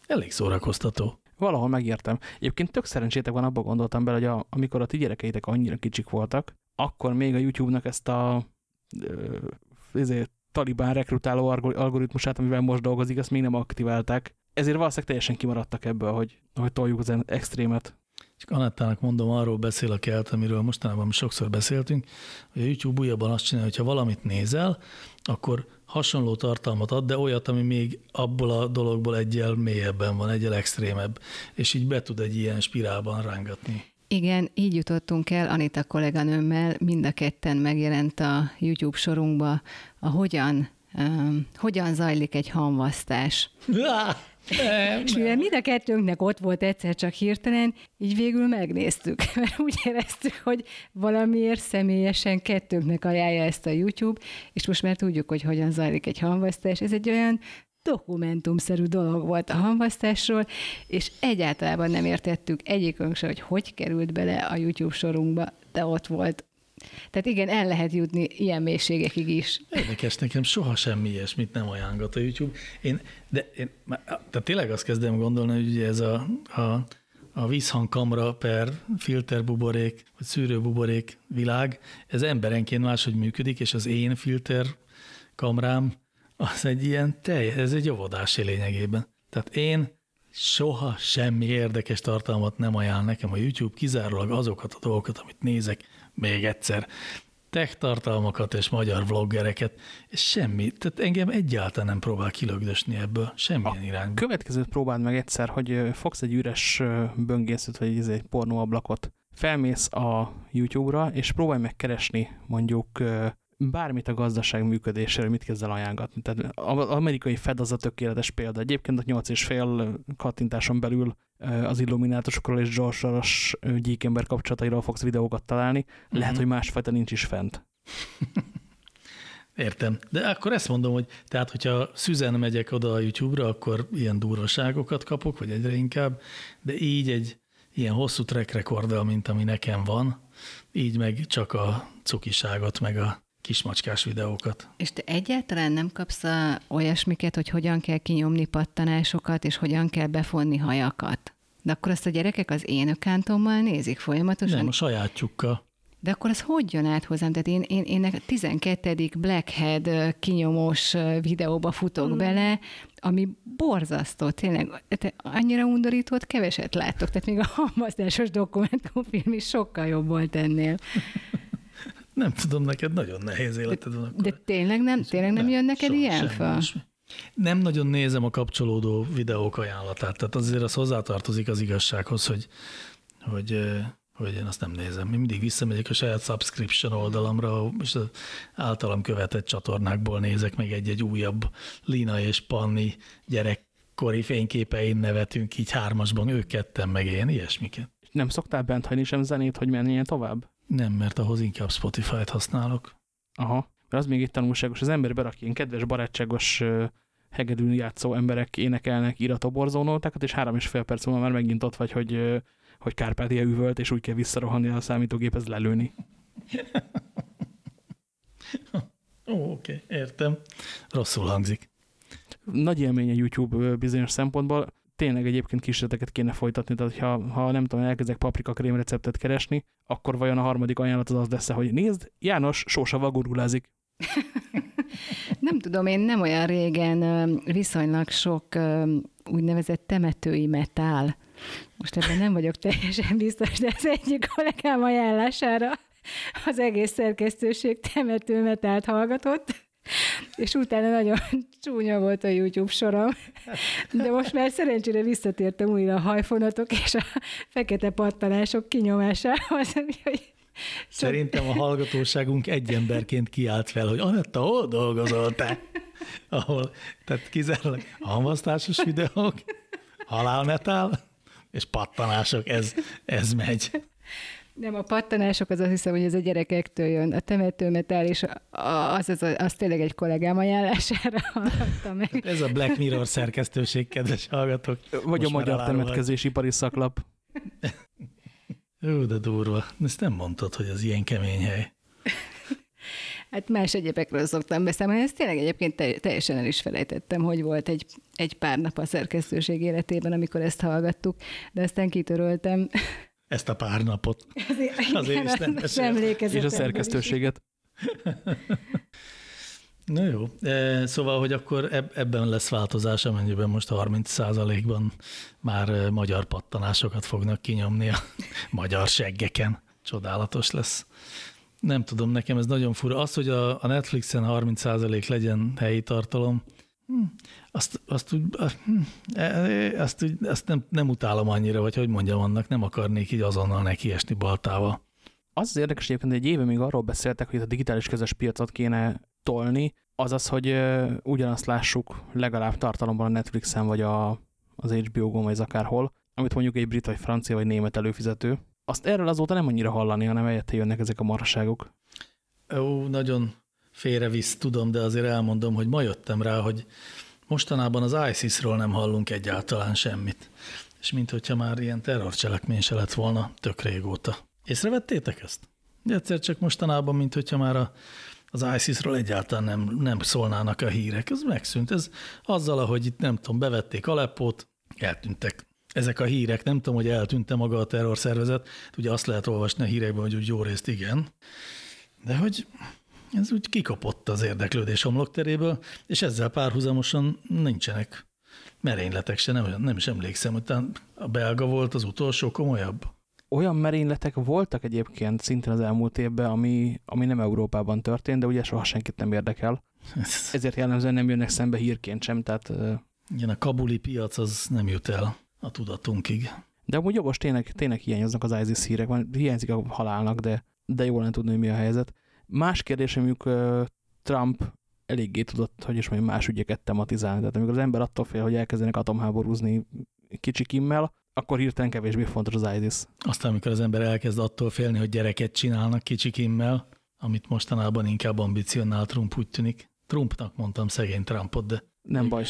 Elég szórakoztató. Valahol megértem. Egyébként tök szerencsétek van, abba gondoltam bele, hogy a, amikor a ti gyerekeitek annyira kicsik voltak, akkor még a YouTube-nak ezt a ezért, talibán rekrutáló algoritmusát, amivel most dolgozik, azt még nem aktiválták. Ezért valószínűleg teljesen kimaradtak ebből, hogy, hogy toljuk az extrémet. Csak Anettának mondom, arról beszél a kelt, amiről mostanában sokszor beszéltünk, hogy a YouTube újabban azt csinálja, hogy ha valamit nézel, akkor hasonló tartalmat ad, de olyat, ami még abból a dologból egyel mélyebben van, egyel extrémebb, és így be tud egy ilyen spirálban rángatni. Igen, így jutottunk el Anita kolléganőmmel, mind a ketten megjelent a YouTube sorunkba a hogyan, um, hogyan zajlik egy hamvasztás. Nem, és mivel mind a kettőnknek ott volt egyszer csak hirtelen, így végül megnéztük, mert úgy éreztük, hogy valamiért személyesen kettőnknek ajánlja ezt a YouTube, és most már tudjuk, hogy hogyan zajlik egy hamvasztás. Ez egy olyan dokumentumszerű dolog volt a hamvasztásról, és egyáltalán nem értettük egyikünk se, hogy hogy került bele a YouTube sorunkba, de ott volt tehát igen, el lehet jutni ilyen mélységekig is. Érdekes, nekem soha semmi ilyesmit nem ajánlott a YouTube. Én, de én, tehát tényleg azt kezdem gondolni, hogy ugye ez a, a, a vízhangkamra per filterbuborék, vagy szűrőbuborék világ, ez emberenként máshogy működik, és az én filter kamrám az egy ilyen telj, ez egy óvodási lényegében. Tehát én soha semmi érdekes tartalmat nem ajánl nekem a YouTube, kizárólag azokat a dolgokat, amit nézek, még egyszer, tech tartalmakat és magyar vloggereket, és semmi, tehát engem egyáltalán nem próbál kilögdösni ebből, semmilyen a irányba. következőt próbáld meg egyszer, hogy fogsz egy üres böngészőt, vagy egy pornóablakot, felmész a YouTube-ra, és próbálj meg keresni mondjuk bármit a gazdaság működéséről mit kezd el ajánlatni. Tehát az amerikai Fed az a tökéletes példa. Egyébként a 8,5 kattintáson belül az illuminátusokról és George Soros gyíkember kapcsolatairól fogsz videókat találni. Lehet, uh mhm. -huh. hogy másfajta nincs is fent. Értem. De akkor ezt mondom, hogy tehát, hogyha szüzen megyek oda a YouTube-ra, akkor ilyen durvaságokat kapok, vagy egyre inkább, de így egy ilyen hosszú track recorddal, mint ami nekem van, így meg csak a cukiságot, meg a kismacskás videókat. És te egyáltalán nem kapsz a olyasmiket, hogy hogyan kell kinyomni pattanásokat, és hogyan kell befonni hajakat? De akkor azt a gyerekek az én ökántommal nézik folyamatosan? Nem, a sajátjukkal. De akkor az hogy jön át hozzám? Tehát én, én, én a 12. Blackhead kinyomós videóba futok mm. bele, ami borzasztó, tényleg. Te annyira undorított, keveset láttok. Tehát még a hamvasztásos dokumentumfilm is sokkal jobb volt ennél. Nem tudom, neked nagyon nehéz életed van akkor. De tényleg nem, tényleg nem, nem jön neked ilyen fel? Nem nagyon nézem a kapcsolódó videók ajánlatát, tehát azért az hozzátartozik az igazsághoz, hogy, hogy, hogy én azt nem nézem. Én mindig visszamegyek a saját subscription oldalamra, és az általam követett csatornákból nézek meg egy-egy újabb Lina és Panni gyerekkori fényképein nevetünk így hármasban, ők ketten meg én, ilyesmiket. Nem szoktál bent hagyni sem zenét, hogy menjen tovább? Nem, mert ahhoz inkább Spotify-t használok. Aha, mert az még itt tanulságos. Az ember berakja ilyen kedves, barátságos hegedűn játszó emberek énekelnek iratoborzó nótákat, és három és fél perc múlva már megint ott vagy, hogy, hogy Kárpátia üvölt, és úgy kell visszarohanni a számítógéphez lelőni. Ó, oké, okay, értem. Rosszul hangzik. Nagy élmény a YouTube bizonyos szempontból tényleg egyébként kísérleteket kéne folytatni, tehát ha, ha nem tudom, elkezdek paprika krém receptet keresni, akkor vajon a harmadik ajánlat az az lesz hogy nézd, János sósava gurgulázik. Nem tudom, én nem olyan régen viszonylag sok úgynevezett temetői metál. Most ebben nem vagyok teljesen biztos, de az egyik kollégám ajánlására az egész szerkesztőség temető metált hallgatott, és utána nagyon csúnya volt a YouTube sorom. De most már szerencsére visszatértem újra a hajfonatok és a fekete pattanások kinyomásához, hogy Szerintem a hallgatóságunk egy emberként kiállt fel, hogy Anetta, hol dolgozol te? Ahol, tehát kizárólag hamvasztásos videók, halálmetál és pattanások, ez, ez megy. Nem, a pattanások az azt hiszem, hogy ez a gyerekektől jön. A temetőmetál, és az, az, az tényleg egy kollégám ajánlására hallgattam meg. Ez a Black Mirror szerkesztőség, kedves hallgatók. Vagy Most a Magyar Temetkezésipari Szaklap. Jó, de durva. Ezt nem mondtad, hogy az ilyen kemény hely. Hát más egyébekről szoktam beszámolni, ezt tényleg egyébként teljesen el is felejtettem, hogy volt egy, egy pár nap a szerkesztőség életében, amikor ezt hallgattuk, de aztán kitöröltem. Ezt a pár napot. Azért, Azért is nem És a szerkesztőséget. Na jó, e, szóval, hogy akkor ebben lesz változás, amennyiben most 30%-ban már e, magyar pattanásokat fognak kinyomni a magyar seggeken. Csodálatos lesz. Nem tudom, nekem ez nagyon fura. Az, hogy a, a Netflixen 30% legyen helyi tartalom, hm, azt, azt, úgy, hm, azt, úgy, azt nem, nem utálom annyira, vagy hogy mondjam annak, nem akarnék így azonnal nekiesni baltával. Az az érdekes egyébként, hogy egy éve még arról beszéltek, hogy a digitális közös piacot kéne tolni, azaz, hogy ugyanazt lássuk legalább tartalomban a Netflixen, vagy a, az HBO-gon, vagy az akárhol, amit mondjuk egy brit, vagy francia, vagy német előfizető. Azt erről azóta nem annyira hallani, hanem helyette jönnek ezek a marhaságok. Ó, nagyon félrevisz, tudom, de azért elmondom, hogy ma jöttem rá, hogy mostanában az ISIS-ról nem hallunk egyáltalán semmit. És mint hogyha már ilyen terrorcselekmény se lett volna tök régóta. Észrevettétek ezt? Egyszer csak mostanában, mint hogyha már a az ISIS-ról egyáltalán nem, nem szólnának a hírek. Ez megszűnt. Ez azzal, ahogy itt nem tudom, bevették Aleppót, eltűntek ezek a hírek. Nem tudom, hogy eltűnte maga a terrorszervezet. Ugye azt lehet olvasni a hírekben, hogy úgy jó részt igen. De hogy ez úgy kikapott az érdeklődés homlokteréből, és ezzel párhuzamosan nincsenek merényletek se, nem, nem is emlékszem, hogy a belga volt az utolsó komolyabb olyan merényletek voltak egyébként szintén az elmúlt évben, ami, ami nem Európában történt, de ugye soha senkit nem érdekel. Ezért jellemzően nem jönnek szembe hírként sem, tehát... Igen, a kabuli piac az nem jut el a tudatunkig. De amúgy jogos, tényleg, tényleg hiányoznak az ISIS hírek, van, hiányzik a halálnak, de, de jól nem tudni, hogy mi a helyzet. Más kérdés, mondjuk Trump eléggé tudott, hogy is mondjam, más ügyeket tematizálni. Tehát amikor az ember attól fél, hogy elkezdenek atomháborúzni kicsikimmel, akkor hirtelen kevésbé fontos az ISIS. Aztán, amikor az ember elkezd attól félni, hogy gyereket csinálnak kicsikimmel, amit mostanában inkább ambicionál Trump úgy tűnik. Trumpnak mondtam szegény Trumpot, de... Nem baj,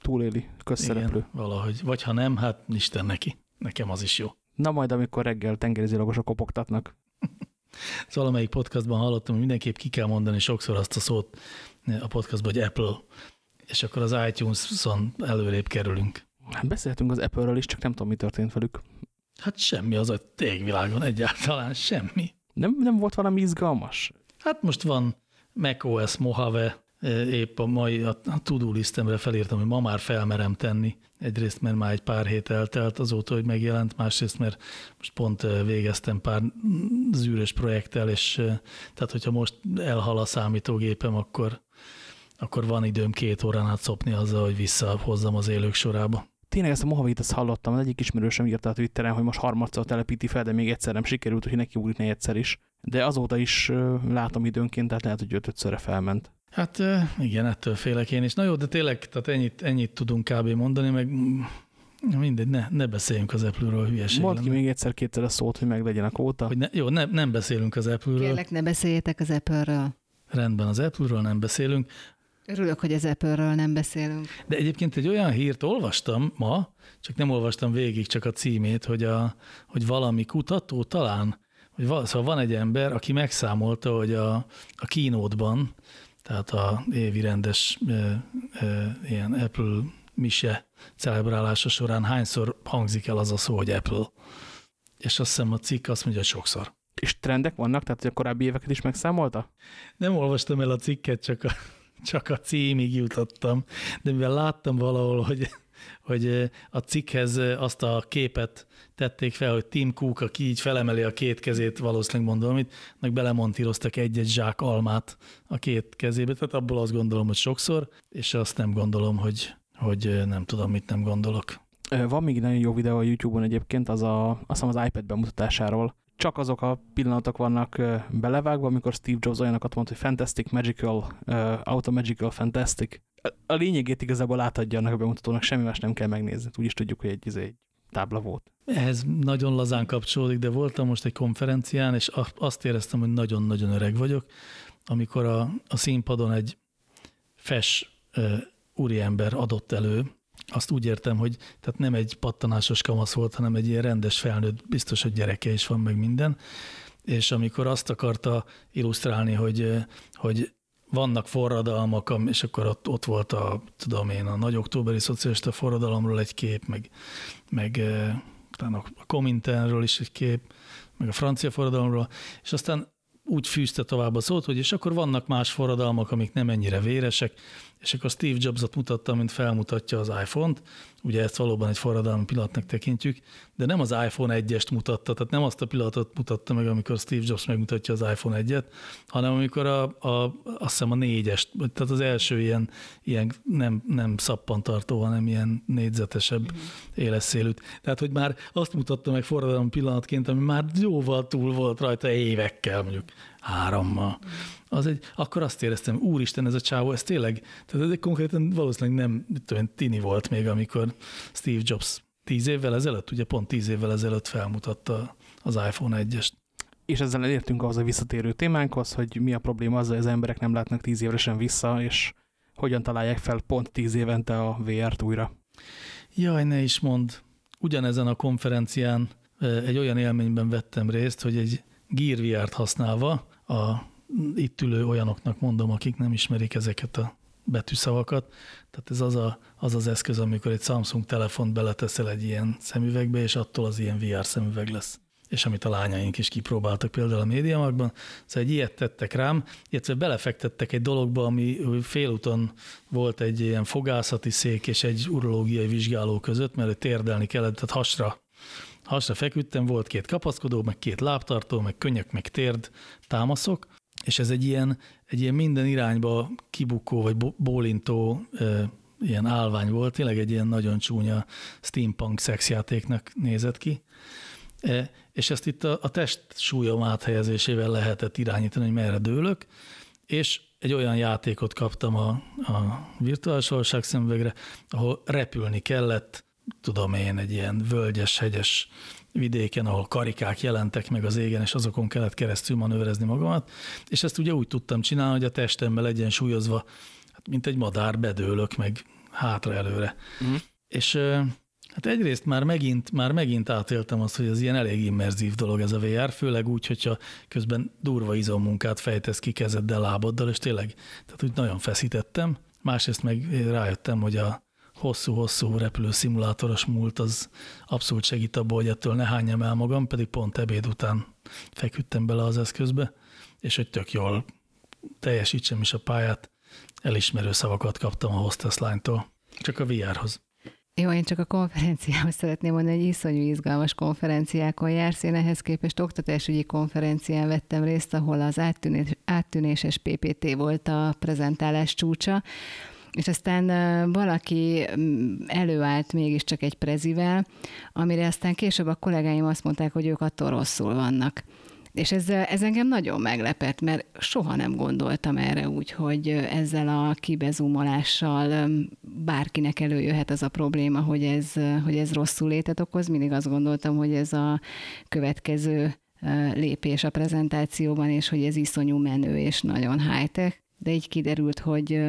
túléli, közszereplő. Igen, valahogy. Vagy ha nem, hát Isten neki. Nekem az is jó. Na majd, amikor reggel tengerizilagosok kopogtatnak. szóval valamelyik podcastban hallottam, hogy mindenképp ki kell mondani sokszor azt a szót a podcastban, hogy Apple, és akkor az iTunes-on előrébb kerülünk. Hát beszéltünk az Apple-ről is, csak nem tudom, mi történt velük. Hát semmi az a tégvilágon egyáltalán, semmi. Nem, nem volt valami izgalmas? Hát most van macOS Mojave, épp a mai a listemre felírtam, hogy ma már felmerem tenni. Egyrészt, mert már egy pár hét eltelt azóta, hogy megjelent, másrészt, mert most pont e, végeztem pár zűrös projekttel, és e, tehát, hogyha most elhal a számítógépem, akkor, akkor van időm két órán át szopni azzal, hogy visszahozzam az élők sorába tényleg ezt a Mojave-t ezt hallottam, az egyik ismerősöm írta a Twitteren, hogy most harmadszor telepíti fel, de még egyszer nem sikerült, hogy neki úrítni egyszer is. De azóta is látom időnként, tehát lehet, hogy öt-ötszörre felment. Hát igen, ettől félek én is. Na jó, de tényleg, tehát ennyit, ennyit tudunk kb. mondani, meg mindegy, ne, ne beszéljünk az Apple-ről, hülyeség Mondd ki még egyszer-kétszer a szót, hogy meg legyen a kóta. Hogy ne, jó, ne, nem beszélünk az Apple-ről. Kérlek, ne beszéljetek az Apple-ről. Rendben, az Apple-ről nem beszélünk. Örülök, hogy az Apple-ről nem beszélünk. De egyébként egy olyan hírt olvastam ma, csak nem olvastam végig csak a címét, hogy, a, hogy valami kutató talán, hogy val, szóval van egy ember, aki megszámolta, hogy a, a kínótban, tehát a évi rendes ilyen Apple mise celebrálása során hányszor hangzik el az a szó, hogy Apple. És azt hiszem a cikk azt mondja, hogy sokszor. És trendek vannak, tehát hogy a korábbi éveket is megszámolta? Nem olvastam el a cikket, csak a, csak a címig jutottam, de mivel láttam valahol, hogy, hogy a cikkhez azt a képet tették fel, hogy Tim Cook, aki így felemeli a két kezét, valószínűleg mondom, itt, meg belemontíroztak egy-egy zsák almát a két kezébe, tehát abból azt gondolom, hogy sokszor, és azt nem gondolom, hogy, hogy nem tudom, mit nem gondolok. Van még nagyon jó videó a YouTube-on egyébként, az a, azt hiszem az iPad bemutatásáról. Csak azok a pillanatok vannak belevágva, amikor Steve Jobs olyanokat mond, hogy fantastic, magical, uh, automagical, fantastic. A lényegét igazából átadja annak a bemutatónak, semmi más nem kell megnézni. Úgy is tudjuk, hogy egy, egy tábla volt. Ehhez nagyon lazán kapcsolódik, de voltam most egy konferencián, és azt éreztem, hogy nagyon-nagyon öreg vagyok, amikor a, a színpadon egy fes uh, úriember adott elő, azt úgy értem, hogy tehát nem egy pattanásos kamasz volt, hanem egy ilyen rendes felnőtt, biztos, hogy gyereke is van meg minden, és amikor azt akarta illusztrálni, hogy, hogy vannak forradalmak, és akkor ott, ott volt a, tudom én, a nagy októberi szocialista forradalomról egy kép, meg, meg talán a Kominternről is egy kép, meg a francia forradalomról, és aztán úgy fűzte tovább a szót, hogy és akkor vannak más forradalmak, amik nem ennyire véresek, és akkor Steve Jobsot mutatta, mint felmutatja az iPhone-t, ugye ezt valóban egy forradalmi pillanatnak tekintjük, de nem az iPhone 1-est mutatta, tehát nem azt a pillanatot mutatta meg, amikor Steve Jobs megmutatja az iPhone 1-et, hanem amikor a, a, azt hiszem a 4-est, tehát az első ilyen, ilyen nem, nem szappantartó, hanem ilyen négyzetesebb mm-hmm. éleszélűt. Tehát, hogy már azt mutatta meg forradalmi pillanatként, ami már jóval túl volt rajta évekkel, mondjuk hárommal. Az egy, akkor azt éreztem, úristen, ez a csávó, ez tényleg, tehát ez egy konkrétan valószínűleg nem tudom, tini volt még, amikor Steve Jobs tíz évvel ezelőtt, ugye pont tíz évvel ezelőtt felmutatta az iPhone 1-est. És ezzel elértünk ahhoz a visszatérő témánkhoz, hogy mi a probléma azzal, hogy az emberek nem látnak tíz évre sem vissza, és hogyan találják fel pont tíz évente a VR-t újra. Jaj, ne is mond. Ugyanezen a konferencián egy olyan élményben vettem részt, hogy egy Gear VR-t használva a itt ülő olyanoknak mondom, akik nem ismerik ezeket a betűszavakat. Tehát ez az, a, az az eszköz, amikor egy Samsung telefont beleteszel egy ilyen szemüvegbe, és attól az ilyen VR szemüveg lesz és amit a lányaink is kipróbáltak például a médiamarkban. Szóval egy ilyet tettek rám, illetve belefektettek egy dologba, ami félúton volt egy ilyen fogászati szék és egy urológiai vizsgáló között, mert térdelni kellett, tehát hasra, hasra feküdtem, volt két kapaszkodó, meg két lábtartó, meg könnyek, meg térd támaszok, és ez egy ilyen, egy ilyen minden irányba kibukó vagy bólintó ilyen állvány volt, tényleg egy ilyen nagyon csúnya steampunk szexjátéknak nézett ki, és ezt itt a, a test súlyom áthelyezésével lehetett irányítani, hogy merre dőlök, és egy olyan játékot kaptam a, a virtuális valóság szemüvegre, ahol repülni kellett, tudom én, egy ilyen völgyes, hegyes vidéken, ahol karikák jelentek meg az égen, és azokon kellett keresztül manőverezni magamat, és ezt ugye úgy tudtam csinálni, hogy a testemmel legyen súlyozva, hát mint egy madár, bedőlök meg hátra-előre. Mm. És hát egyrészt már megint, már megint átéltem azt, hogy ez ilyen elég immerzív dolog ez a VR, főleg úgy, hogyha közben durva izommunkát fejtesz ki kezeddel, láboddal, és tényleg, tehát úgy nagyon feszítettem. Másrészt meg rájöttem, hogy a, hosszú-hosszú repülő szimulátoros múlt az abszolút segít abba, hogy ettől ne hányjam el magam, pedig pont ebéd után feküdtem bele az eszközbe, és hogy tök jól teljesítsem is a pályát, elismerő szavakat kaptam a hostess lánytól, csak a VR-hoz. Jó, én csak a konferenciához szeretném mondani, hogy iszonyú izgalmas konferenciákon jársz. Én ehhez képest oktatásügyi konferencián vettem részt, ahol az áttűnés, áttűnéses PPT volt a prezentálás csúcsa, és aztán valaki mm, előállt mégiscsak egy prezivel, amire aztán később a kollégáim azt mondták, hogy ők attól rosszul vannak. És ez, ez engem nagyon meglepett, mert soha nem gondoltam erre úgy, hogy ezzel a kibezumolással bárkinek előjöhet az a probléma, hogy ez, hogy ez rosszul létet okoz. Mindig azt gondoltam, hogy ez a következő lépés a prezentációban, és hogy ez iszonyú menő és nagyon high-tech, de így kiderült, hogy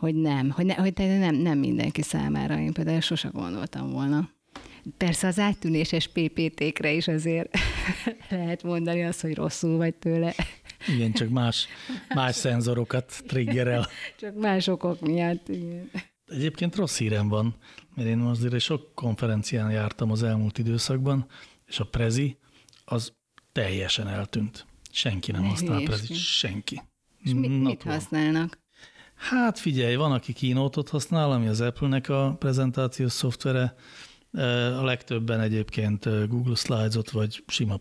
hogy nem, hogy, ne, hogy nem, nem mindenki számára. Én például sose gondoltam volna. Persze az áttűnéses PPT-kre is azért lehet mondani azt, hogy rosszul vagy tőle. Igen, csak más, más szenzorokat triggerel. Csak más okok miatt, igen. Egyébként rossz hírem van, mert én azért sok konferencián jártam az elmúlt időszakban, és a Prezi az teljesen eltűnt. Senki nem Ne használ prezit, senki. És mit, mit használnak? Hát figyelj, van, aki keynote használ, ami az Apple-nek a prezentációs szoftvere, a legtöbben egyébként Google Slides-ot vagy sima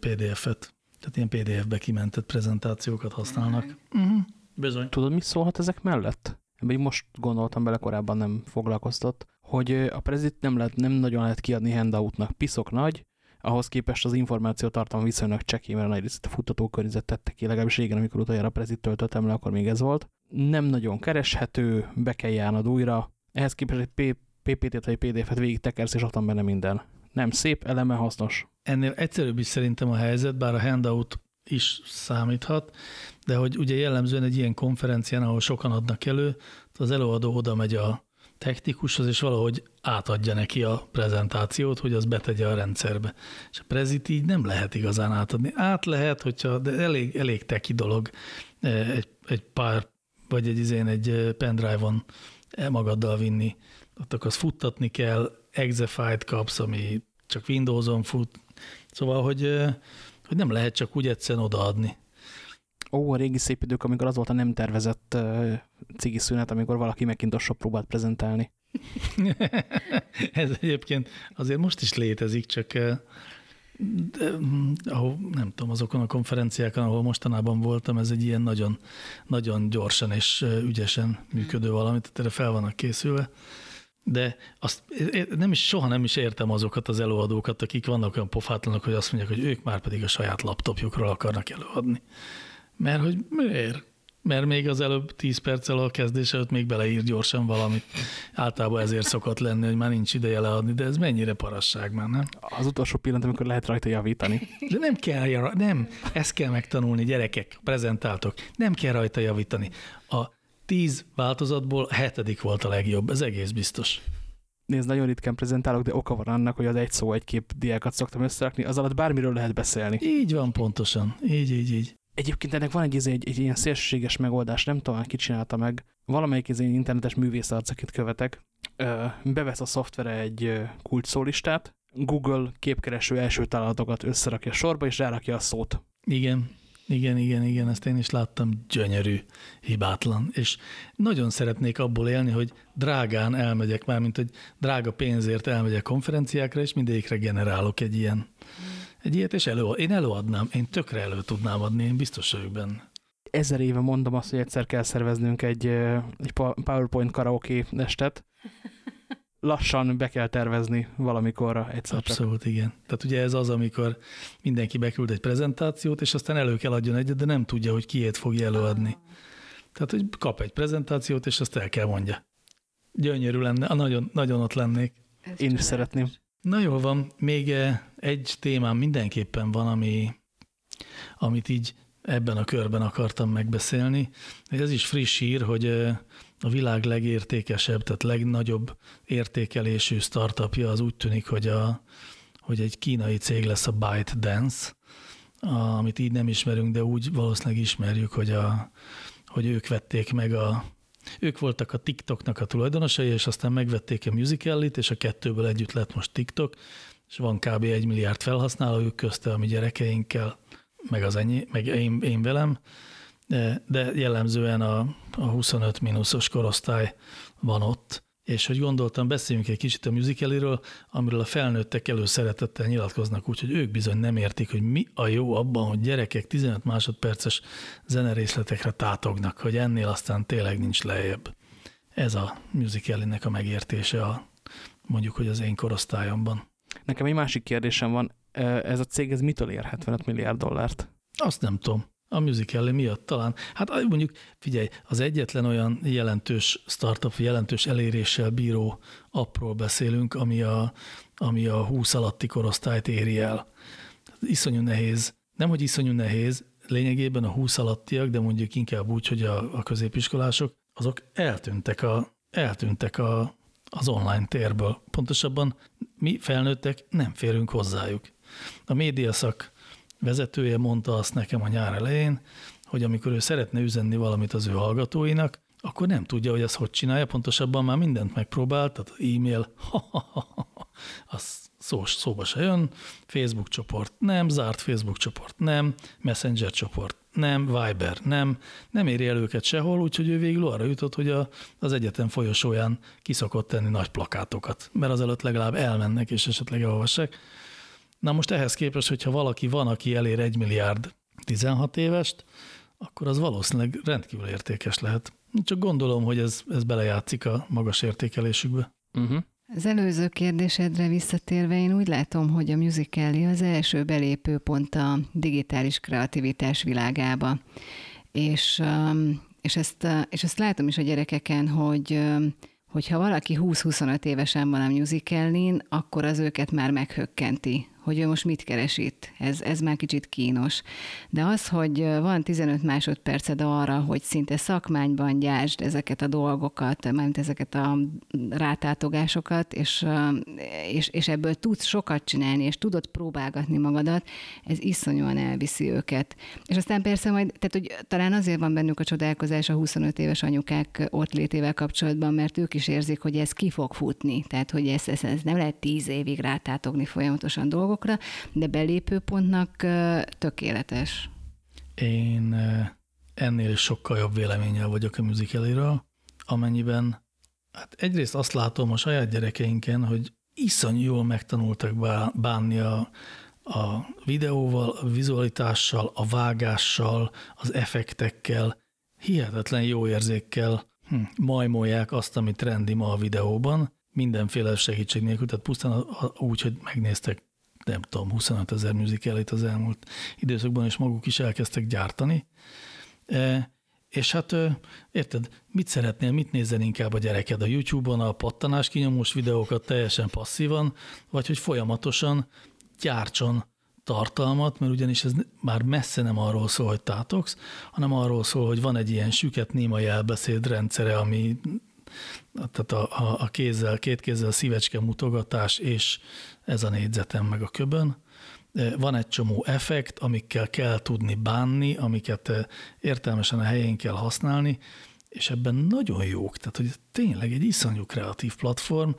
PDF-et, tehát ilyen PDF-be kimentett prezentációkat használnak. Uh-huh. Bizony. Tudod, mi szólhat ezek mellett? Így most gondoltam bele, korábban nem foglalkoztat, hogy a prezit nem, lehet, nem nagyon lehet kiadni handoutnak. Piszok nagy, ahhoz képest az információ tartalma viszonylag csekély, mert a nagy részét a futtatókörnyezet tette ki, legalábbis régen, amikor utoljára a prezit töltöttem le, akkor még ez volt. Nem nagyon kereshető, be kell járnod újra. Ehhez képest egy PPT-t vagy PDF-et végig tekersz, és ott van benne minden. Nem szép, eleme hasznos. Ennél egyszerűbb is szerintem a helyzet, bár a handout is számíthat, de hogy ugye jellemzően egy ilyen konferencián, ahol sokan adnak elő, az előadó oda megy a technikushoz, és valahogy átadja neki a prezentációt, hogy az betegye a rendszerbe. És a prezit így nem lehet igazán átadni. Át lehet, hogyha, de elég, elég teki dolog egy, egy pár, vagy egy, izén, egy pendrive-on magaddal vinni. Ott akarsz futtatni kell, Exify-t kapsz, ami csak Windows-on fut. Szóval, hogy, hogy nem lehet csak úgy egyszerűen odaadni. Ó, a régi szép idők, amikor az volt a nem tervezett uh, cigi szünet, amikor valaki Macintosra próbált prezentálni. Ez egyébként azért most is létezik, csak de, mm, ahol, nem tudom, azokon a konferenciákon, ahol mostanában voltam, ez egy ilyen nagyon, nagyon gyorsan és ügyesen működő valami, tehát erre fel vannak készülve. De azt nem is, soha nem is értem azokat az előadókat, akik vannak olyan pofátlanok, hogy azt mondják, hogy ők már pedig a saját laptopjukról akarnak előadni. Mert hogy miért? Mert még az előbb 10 perccel a kezdés előtt még beleír gyorsan valamit. Általában ezért szokott lenni, hogy már nincs ideje leadni, de ez mennyire parasság már, nem? Az utolsó pillanat, amikor lehet rajta javítani. De nem kell, nem, ezt kell megtanulni, gyerekek, prezentáltok. Nem kell rajta javítani. A tíz változatból a hetedik volt a legjobb, ez egész biztos. Nézd, nagyon ritkán prezentálok, de oka van annak, hogy az egy szó, egy kép diákat szoktam összerakni, az alatt bármiről lehet beszélni. Így van pontosan, így, így, így. Egyébként ennek van egy, izé- egy, egy ilyen szélsőséges megoldás, nem tudom, ki csinálta meg. Valamelyik izé internetes művész arc, akit követek, bevesz a szoftvere egy kulcsszólistát, Google képkereső első találatokat összerakja sorba, és rárakja a szót. Igen, igen, igen, igen, ezt én is láttam, gyönyörű, hibátlan. És nagyon szeretnék abból élni, hogy drágán elmegyek, már mint hogy drága pénzért elmegyek konferenciákra, és mindegyikre generálok egy ilyen, egy ilyet, és elő, én előadnám, én tökre elő tudnám adni, én biztos vagyok benne. Ezer éve mondom azt, hogy egyszer kell szerveznünk egy, egy PowerPoint karaoke estet. Lassan be kell tervezni valamikorra egyszer csak. Abszolút, igen. Tehát ugye ez az, amikor mindenki beküld egy prezentációt, és aztán elő kell adjon egyet, de nem tudja, hogy kiét fogja előadni. Tehát, hogy kap egy prezentációt, és azt el kell mondja. Gyönyörű lenne, ah, nagyon, nagyon ott lennék. Ez Én is szeretném. Na jól van, még egy témám mindenképpen van, ami, amit így ebben a körben akartam megbeszélni. Ez is friss hír, hogy a világ legértékesebb, tehát legnagyobb értékelésű startupja az úgy tűnik, hogy, a, hogy egy kínai cég lesz a ByteDance, amit így nem ismerünk, de úgy valószínűleg ismerjük, hogy, a, hogy ők vették meg a, ők voltak a TikToknak a tulajdonosai, és aztán megvették a Musical.ly-t, és a kettőből együtt lett most TikTok, és van kb. egy milliárd felhasználójuk közte a mi gyerekeinkkel, meg, az ennyi, meg én, én velem, de jellemzően a, a 25 mínuszos korosztály van ott, és hogy gondoltam, beszéljünk egy kicsit a musicaliről, amiről a felnőttek előszeretettel nyilatkoznak, úgyhogy ők bizony nem értik, hogy mi a jó abban, hogy gyerekek 15 másodperces zenerészletekre tátognak, hogy ennél aztán tényleg nincs lejjebb. Ez a musicalinek a megértése a, mondjuk, hogy az én korosztályomban. Nekem egy másik kérdésem van. Ez a cég, ez mitől ér 75 milliárd dollárt? Azt nem tudom. A musical miatt talán. Hát mondjuk, figyelj, az egyetlen olyan jelentős startup, jelentős eléréssel bíró appról beszélünk, ami a, ami a 20 alatti korosztályt éri el. Iszonyú nehéz. Nem, hogy iszonyú nehéz, lényegében a 20 alattiak, de mondjuk inkább úgy, hogy a, a középiskolások, azok eltűntek, a, eltűntek a, az online térből. Pontosabban mi felnőttek nem férünk hozzájuk. A médiaszak vezetője mondta azt nekem a nyár elején, hogy amikor ő szeretne üzenni valamit az ő hallgatóinak, akkor nem tudja, hogy ezt hogy csinálja, pontosabban már mindent megpróbált, tehát e-mail, az szó, szóba se jön, Facebook csoport nem, zárt Facebook csoport nem, Messenger csoport nem, Viber nem, nem éri el őket sehol, úgyhogy ő végül arra jutott, hogy a, az egyetem folyosóján kiszokott tenni nagy plakátokat, mert azelőtt legalább elmennek és esetleg elolvassák. Na most ehhez képest, hogyha valaki van, aki elér egy milliárd 16 évest, akkor az valószínűleg rendkívül értékes lehet. Csak gondolom, hogy ez, ez belejátszik a magas értékelésükbe. Uh-huh. Az előző kérdésedre visszatérve, én úgy látom, hogy a musical az első belépő pont a digitális kreativitás világába. És, um, és, ezt, és ezt látom is a gyerekeken, hogy um, hogyha valaki 20-25 évesen van a musicalin, akkor az őket már meghökkenti, hogy ő most mit keres itt. Ez, ez már kicsit kínos. De az, hogy van 15 másodperced arra, hogy szinte szakmányban gyásd ezeket a dolgokat, mert ezeket a rátátogásokat, és, és, és ebből tudsz sokat csinálni, és tudod próbálgatni magadat, ez iszonyúan elviszi őket. És aztán persze majd, tehát hogy talán azért van bennük a csodálkozás a 25 éves anyukák ott létével kapcsolatban, mert ők is érzik, hogy ez ki fog futni. Tehát, hogy ez, ez, ez nem lehet 10 évig rátátogni folyamatosan dolgok, dolgokra, de belépőpontnak tökéletes. Én ennél is sokkal jobb véleménnyel vagyok a musicaléről, amennyiben hát egyrészt azt látom a saját gyerekeinken, hogy iszonyú jól megtanultak bánni a, a videóval, a vizualitással, a vágással, az effektekkel, hihetetlen jó érzékkel hm, majmolják azt, amit trendi ma a videóban, mindenféle segítség nélkül, tehát pusztán úgy, hogy megnéztek nem tudom, 25 ezer musicalit az elmúlt időszakban, és maguk is elkezdtek gyártani. E, és hát érted, mit szeretnél, mit nézzen inkább a gyereked a YouTube-on, a pattanás kinyomós videókat teljesen passzívan, vagy hogy folyamatosan gyártson tartalmat, mert ugyanis ez már messze nem arról szól, hogy tátogsz, hanem arról szól, hogy van egy ilyen süket néma jelbeszéd rendszere, ami tehát a, a, a kézzel, két kézzel szívecske mutogatás, és ez a négyzetem meg a köbön. Van egy csomó effekt, amikkel kell tudni bánni, amiket értelmesen a helyén kell használni, és ebben nagyon jók, tehát hogy tényleg egy iszonyú kreatív platform,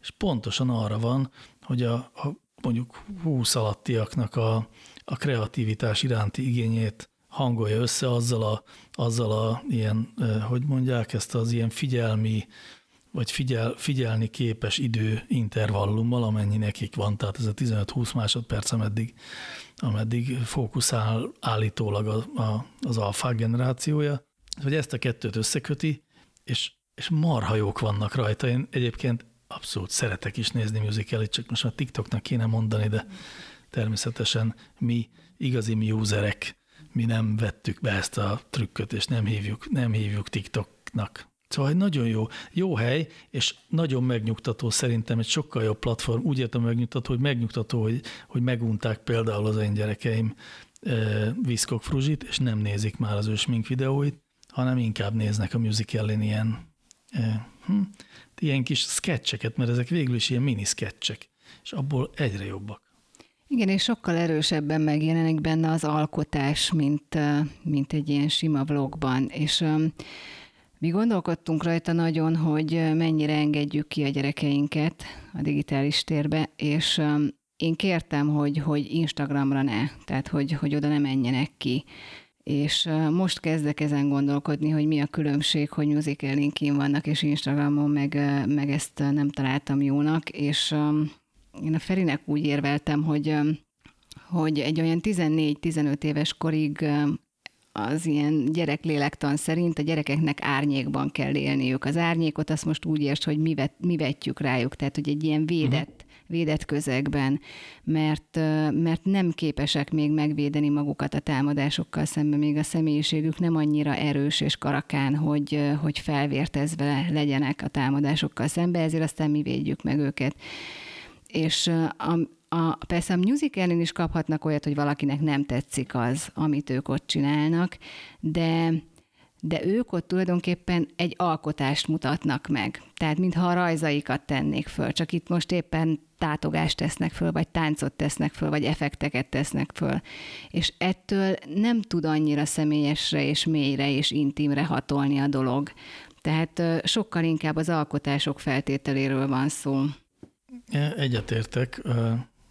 és pontosan arra van, hogy a, a mondjuk 20 alattiaknak a, a kreativitás iránti igényét hangolja össze azzal a, azzal a ilyen, hogy mondják, ezt az ilyen figyelmi, vagy figyel, figyelni képes idő intervallummal, amennyi nekik van, tehát ez a 15-20 másodperc, ameddig, ameddig fókuszál állítólag a, a, az alfa generációja, hogy ezt a kettőt összeköti, és, és marha jók vannak rajta. Én egyébként abszolút szeretek is nézni musicalit, csak most már TikToknak kéne mondani, de természetesen mi igazi userek mi nem vettük be ezt a trükköt, és nem hívjuk, nem hívjuk TikToknak. Szóval egy nagyon jó, jó hely, és nagyon megnyugtató szerintem, egy sokkal jobb platform. Úgy értem megnyugtató, hogy megnyugtató, hogy, hogy megunták például az én gyerekeim e, Viszkok Fruzsit, és nem nézik már az ő videóit, hanem inkább néznek a musicalin ilyen, e, hm, ilyen kis sketcheket, mert ezek végül is ilyen mini sketchek, és abból egyre jobbak. Igen, és sokkal erősebben megjelenik benne az alkotás, mint, mint egy ilyen sima vlogban. És mi gondolkodtunk rajta nagyon, hogy mennyire engedjük ki a gyerekeinket a digitális térbe, és én kértem, hogy, hogy Instagramra ne, tehát hogy, hogy oda ne menjenek ki. És most kezdek ezen gondolkodni, hogy mi a különbség, hogy musical linkin vannak, és Instagramon meg, meg ezt nem találtam jónak, és én a Ferinek úgy érveltem, hogy, hogy egy olyan 14-15 éves korig az ilyen gyereklélektan szerint a gyerekeknek árnyékban kell élniük. Az árnyékot azt most úgy érts, hogy mi, vet, mi vetjük rájuk, tehát hogy egy ilyen védett, uh-huh. védett közegben, mert, mert nem képesek még megvédeni magukat a támadásokkal szemben, még a személyiségük nem annyira erős és karakán, hogy, hogy felvértezve legyenek a támadásokkal szemben, ezért aztán mi védjük meg őket és a, a, persze a musicalin is kaphatnak olyat, hogy valakinek nem tetszik az, amit ők ott csinálnak, de de ők ott tulajdonképpen egy alkotást mutatnak meg. Tehát mintha a rajzaikat tennék föl, csak itt most éppen tátogást tesznek föl, vagy táncot tesznek föl, vagy effekteket tesznek föl. És ettől nem tud annyira személyesre és mélyre és intimre hatolni a dolog. Tehát sokkal inkább az alkotások feltételéről van szó. Egyetértek.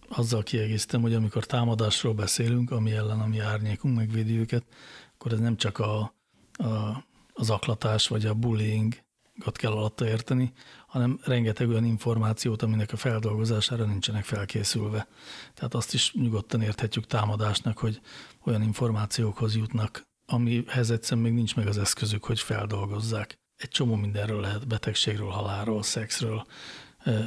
Azzal kiegészítem, hogy amikor támadásról beszélünk, ami ellen a mi árnyékunk megvédi őket, akkor ez nem csak a, a, az aklatás vagy a bullying kell alatta érteni, hanem rengeteg olyan információt, aminek a feldolgozására nincsenek felkészülve. Tehát azt is nyugodtan érthetjük támadásnak, hogy olyan információkhoz jutnak, amihez egyszerűen még nincs meg az eszközük, hogy feldolgozzák. Egy csomó mindenről lehet, betegségről, halálról, szexről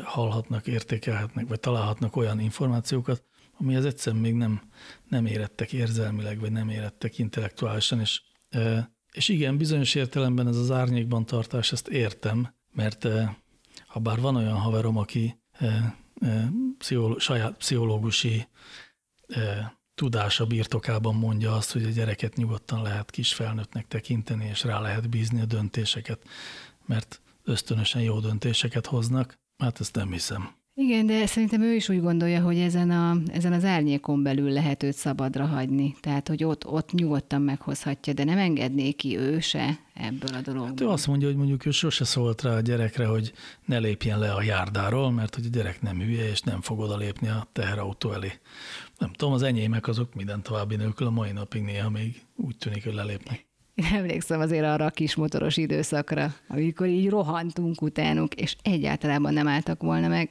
hallhatnak, értékelhetnek, vagy találhatnak olyan információkat, amihez egyszerűen még nem, nem érettek érzelmileg, vagy nem érettek intellektuálisan, és, és igen, bizonyos értelemben ez az árnyékban tartás, ezt értem, mert ha bár van olyan haverom, aki pszicholó, saját pszichológusi tudása birtokában mondja azt, hogy a gyereket nyugodtan lehet kisfelnőttnek tekinteni, és rá lehet bízni a döntéseket, mert ösztönösen jó döntéseket hoznak. Hát ezt nem hiszem. Igen, de szerintem ő is úgy gondolja, hogy ezen, a, ezen az árnyékon belül lehet őt szabadra hagyni. Tehát, hogy ott, ott nyugodtan meghozhatja, de nem engedné ki ő se ebből a dologból. Hát ő azt mondja, hogy mondjuk ő sose szólt rá a gyerekre, hogy ne lépjen le a járdáról, mert hogy a gyerek nem hülye, és nem fog oda lépni a teherautó elé. Nem tudom, az enyémek azok minden további nélkül a mai napig néha még úgy tűnik, hogy lelépnek. Emlékszem azért arra a kis motoros időszakra, amikor így rohantunk utánuk, és egyáltalán nem álltak volna meg,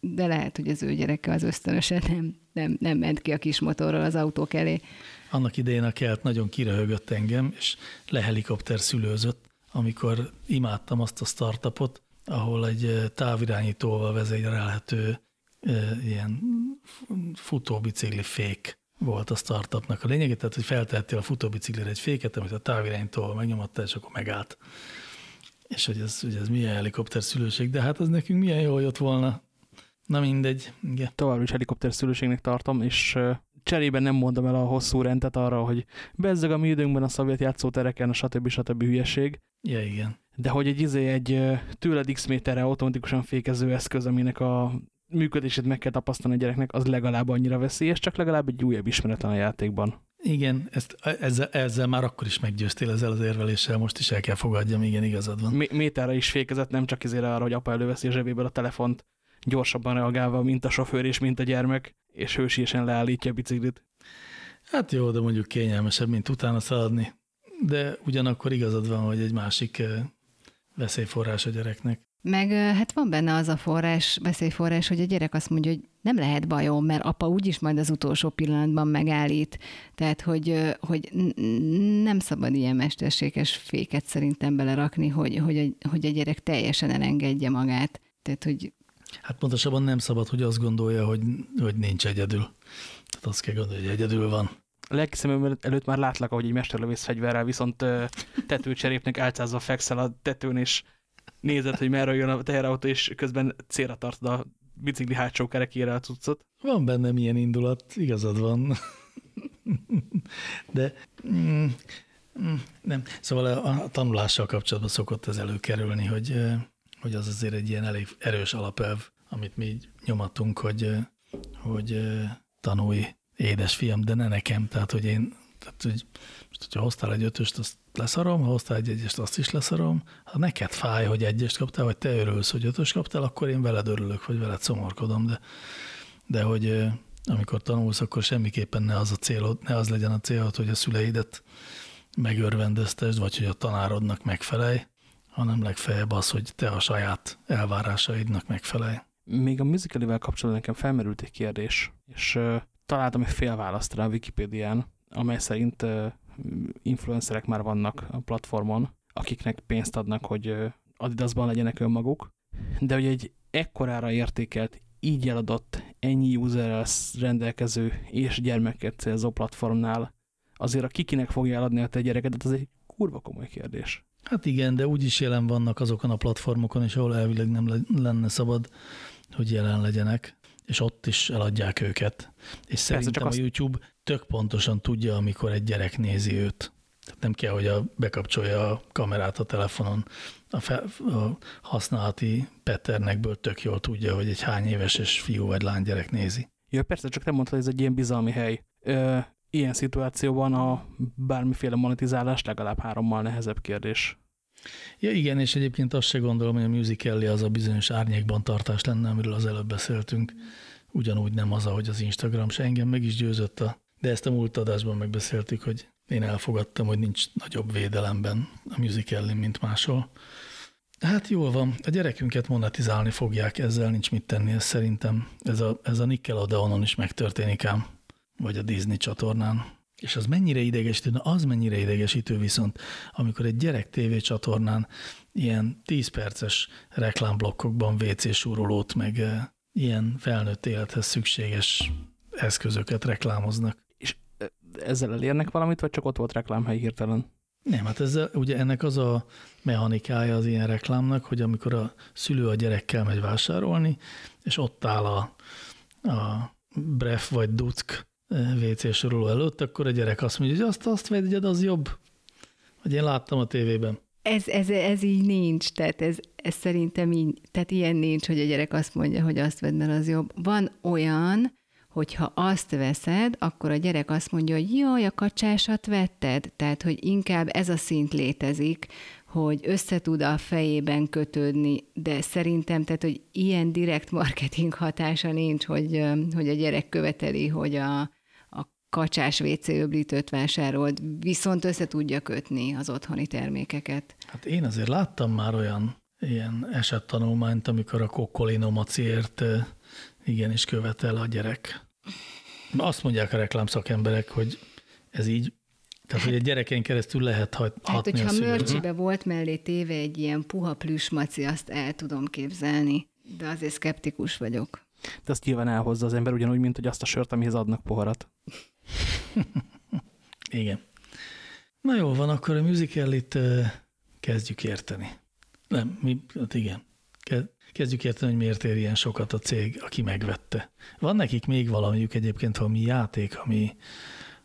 de lehet, hogy az ő gyereke az ösztönösen nem, nem, nem ment ki a kis motorral az autók elé. Annak idején a kelt nagyon kiröhögött engem, és lehelikopter szülőzött, amikor imádtam azt a startupot, ahol egy távirányítóval vezérelhető ilyen futóbicikli fék volt a startupnak a lényege, tehát hogy feltettél a futóbiciklire egy féket, amit a táviránytól megnyomatta, és akkor megállt. És hogy ez, hogy ez milyen helikopter szülőség, de hát az nekünk milyen jól jött volna. Na mindegy. Igen. Továbbra is helikopter szülőségnek tartom, és cserében nem mondom el a hosszú rendet arra, hogy bezzeg a mi időnkben a szovjet játszótereken, a stb. stb. hülyeség. Ja, igen. De hogy egy izé, egy tőled x méterre automatikusan fékező eszköz, aminek a működését meg kell tapasztalni a gyereknek, az legalább annyira veszélyes, csak legalább egy újabb ismeretlen a játékban. Igen, ezt, ezzel, ezzel már akkor is meggyőztél ezzel az érveléssel, most is el kell fogadjam, igen, igazad van. Méterre is fékezett, nem csak izére arra, hogy apa előveszi a zsebéből a telefont, gyorsabban reagálva, mint a sofőr és mint a gyermek, és hősiesen leállítja a biciklit. Hát jó, de mondjuk kényelmesebb, mint utána szaladni. De ugyanakkor igazad van, hogy egy másik eh, veszélyforrás a gyereknek. Meg hát van benne az a forrás, veszélyforrás, hogy a gyerek azt mondja, hogy nem lehet bajom, mert apa úgyis majd az utolsó pillanatban megállít. Tehát, hogy, hogy nem szabad ilyen mesterséges féket szerintem belerakni, hogy, hogy, a, hogy a gyerek teljesen elengedje magát. Tehát, hogy Hát pontosabban nem szabad, hogy azt gondolja, hogy, hogy nincs egyedül. Tehát azt kell gondolni, hogy egyedül van. A lelkiszemem előtt már látlak, ahogy egy mesterlövész fegyverrel viszont tetőcserépnek álcázva fekszel a tetőn, és nézed, hogy merre jön a teherautó, és közben célra tartod a bicikli hátsó kerekére a cuccot. Van bennem ilyen indulat, igazad van. De mm, mm, nem. Szóval a, a tanulással kapcsolatban szokott ez előkerülni, hogy, hogy az azért egy ilyen elég erős alapelv, amit mi nyomatunk, hogy, hogy tanulj, édesfiam, de ne nekem. Tehát, hogy én tehát, hogy most, hogyha hoztál egy ötöst, azt leszarom, ha hoztál egy egyest, azt is leszarom. Ha neked fáj, hogy egyest kaptál, vagy te örülsz, hogy ötös kaptál, akkor én veled örülök, vagy veled szomorkodom, de, de hogy amikor tanulsz, akkor semmiképpen ne az a célod, ne az legyen a célod, hogy a szüleidet megörvendeztesd, vagy hogy a tanárodnak megfelelj, hanem legfeljebb az, hogy te a saját elvárásaidnak megfelelj. Még a musicalivel kapcsolatban nekem felmerült egy kérdés, és találtam egy fél választ rá a Wikipédián, amely szerint influencerek már vannak a platformon, akiknek pénzt adnak, hogy Adidasban legyenek önmaguk, de hogy egy ekkorára értékelt, így eladott, ennyi userrel rendelkező és gyermeket célzó platformnál azért a kikinek fogja eladni a te gyerekedet, az egy kurva komoly kérdés. Hát igen, de úgyis jelen vannak azokon a platformokon is, ahol elvileg nem lenne szabad, hogy jelen legyenek, és ott is eladják őket. És szerintem csak a azt... YouTube tök pontosan tudja, amikor egy gyerek nézi őt. Tehát nem kell, hogy a, bekapcsolja a kamerát a telefonon. A, fe, a használati patternekből tök jól tudja, hogy egy hány éves és fiú vagy lány gyerek nézi. Ja, persze, csak nem mondta, hogy ez egy ilyen bizalmi hely. Ö, ilyen szituációban a bármiféle monetizálás legalább hárommal nehezebb kérdés. Ja igen, és egyébként azt se gondolom, hogy a musical az a bizonyos árnyékban tartás lenne, amiről az előbb beszéltünk. Ugyanúgy nem az, ahogy az Instagram se engem meg is győzött a de ezt a múlt adásban megbeszéltük, hogy én elfogadtam, hogy nincs nagyobb védelemben a musical mint máshol. Hát jól van, a gyerekünket monetizálni fogják, ezzel nincs mit tenni, ez szerintem. Ez a, ez a Nickelodeonon is megtörténik ám, vagy a Disney csatornán. És az mennyire idegesítő, na az mennyire idegesítő viszont, amikor egy gyerek TV csatornán ilyen 10 perces reklámblokkokban WC súrolót, meg e, ilyen felnőtt élethez szükséges eszközöket reklámoznak ezzel elérnek valamit, vagy csak ott volt reklámhely hirtelen? Nem, hát ezzel, ugye ennek az a mechanikája az ilyen reklámnak, hogy amikor a szülő a gyerekkel megy vásárolni, és ott áll a, a Bref vagy Duck eh, WC soroló előtt, akkor a gyerek azt mondja, hogy azt, azt vegyed, az jobb. Hogy én láttam a tévében. Ez, ez, ez így nincs, tehát ez, ez szerintem így, tehát ilyen nincs, hogy a gyerek azt mondja, hogy azt vedd, mert az jobb. Van olyan, hogyha azt veszed, akkor a gyerek azt mondja, hogy jaj, a kacsásat vetted, tehát, hogy inkább ez a szint létezik, hogy össze tud a fejében kötődni, de szerintem, tehát, hogy ilyen direkt marketing hatása nincs, hogy, hogy a gyerek követeli, hogy a, a kacsás WC öblítőt vásárolt, viszont össze tudja kötni az otthoni termékeket. Hát én azért láttam már olyan ilyen esettanulmányt, amikor a kokkolinomaciért igenis követel a gyerek. Azt mondják a reklámszakemberek, hogy ez így, tehát hogy egy gyereken keresztül lehet hatni Hát, hogyha a mörcsibe volt mellé téve egy ilyen puha plüsmaci, azt el tudom képzelni, de azért szkeptikus vagyok. De azt nyilván elhozza az ember ugyanúgy, mint hogy azt a sört, amihez adnak poharat. Igen. Na jó van, akkor a musical itt kezdjük érteni. Nem, mi, hát igen. Kezdjük érteni, hogy miért ér ilyen sokat a cég, aki megvette. Van nekik még valamiük egyébként, valami játék, ami,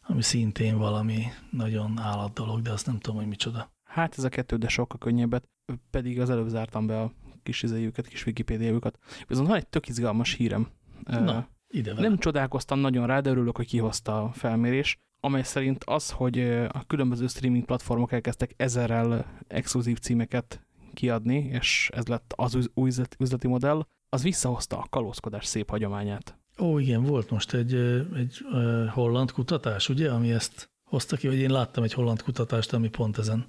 ami szintén valami nagyon állat dolog, de azt nem tudom, hogy micsoda. Hát ez a kettő, de sokkal könnyebbet, pedig az előbb zártam be a kis izéjüket, kis Wikipédiájukat. Viszont van egy tök izgalmas hírem. Na, ide vele. Nem csodálkoztam nagyon rá, de örülök, hogy kihozta a felmérés, amely szerint az, hogy a különböző streaming platformok elkezdtek ezerrel exkluzív címeket kiadni, és ez lett az új üzleti modell, az visszahozta a kalózkodás szép hagyományát. Ó, igen, volt most egy, egy holland kutatás, ugye, ami ezt hozta ki, vagy én láttam egy holland kutatást, ami pont ezen,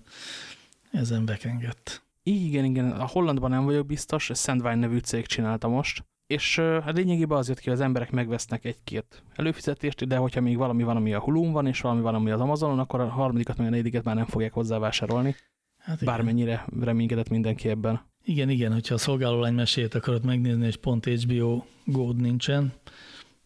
ezen bekengett. Igen, igen, a hollandban nem vagyok biztos, Sandvine nevű cég csinálta most, és hát lényegében az jött ki, az emberek megvesznek egy-két előfizetést, de hogyha még valami van, ami a Hulum van, és valami van, ami az Amazonon, akkor a harmadikat, meg a negyediket már nem fogják hozzá vásárolni. Hát igen. Bármennyire reménykedett mindenki ebben. Igen, igen, hogyha a szolgálólány mesét akarod megnézni, és pont HBO gód nincsen,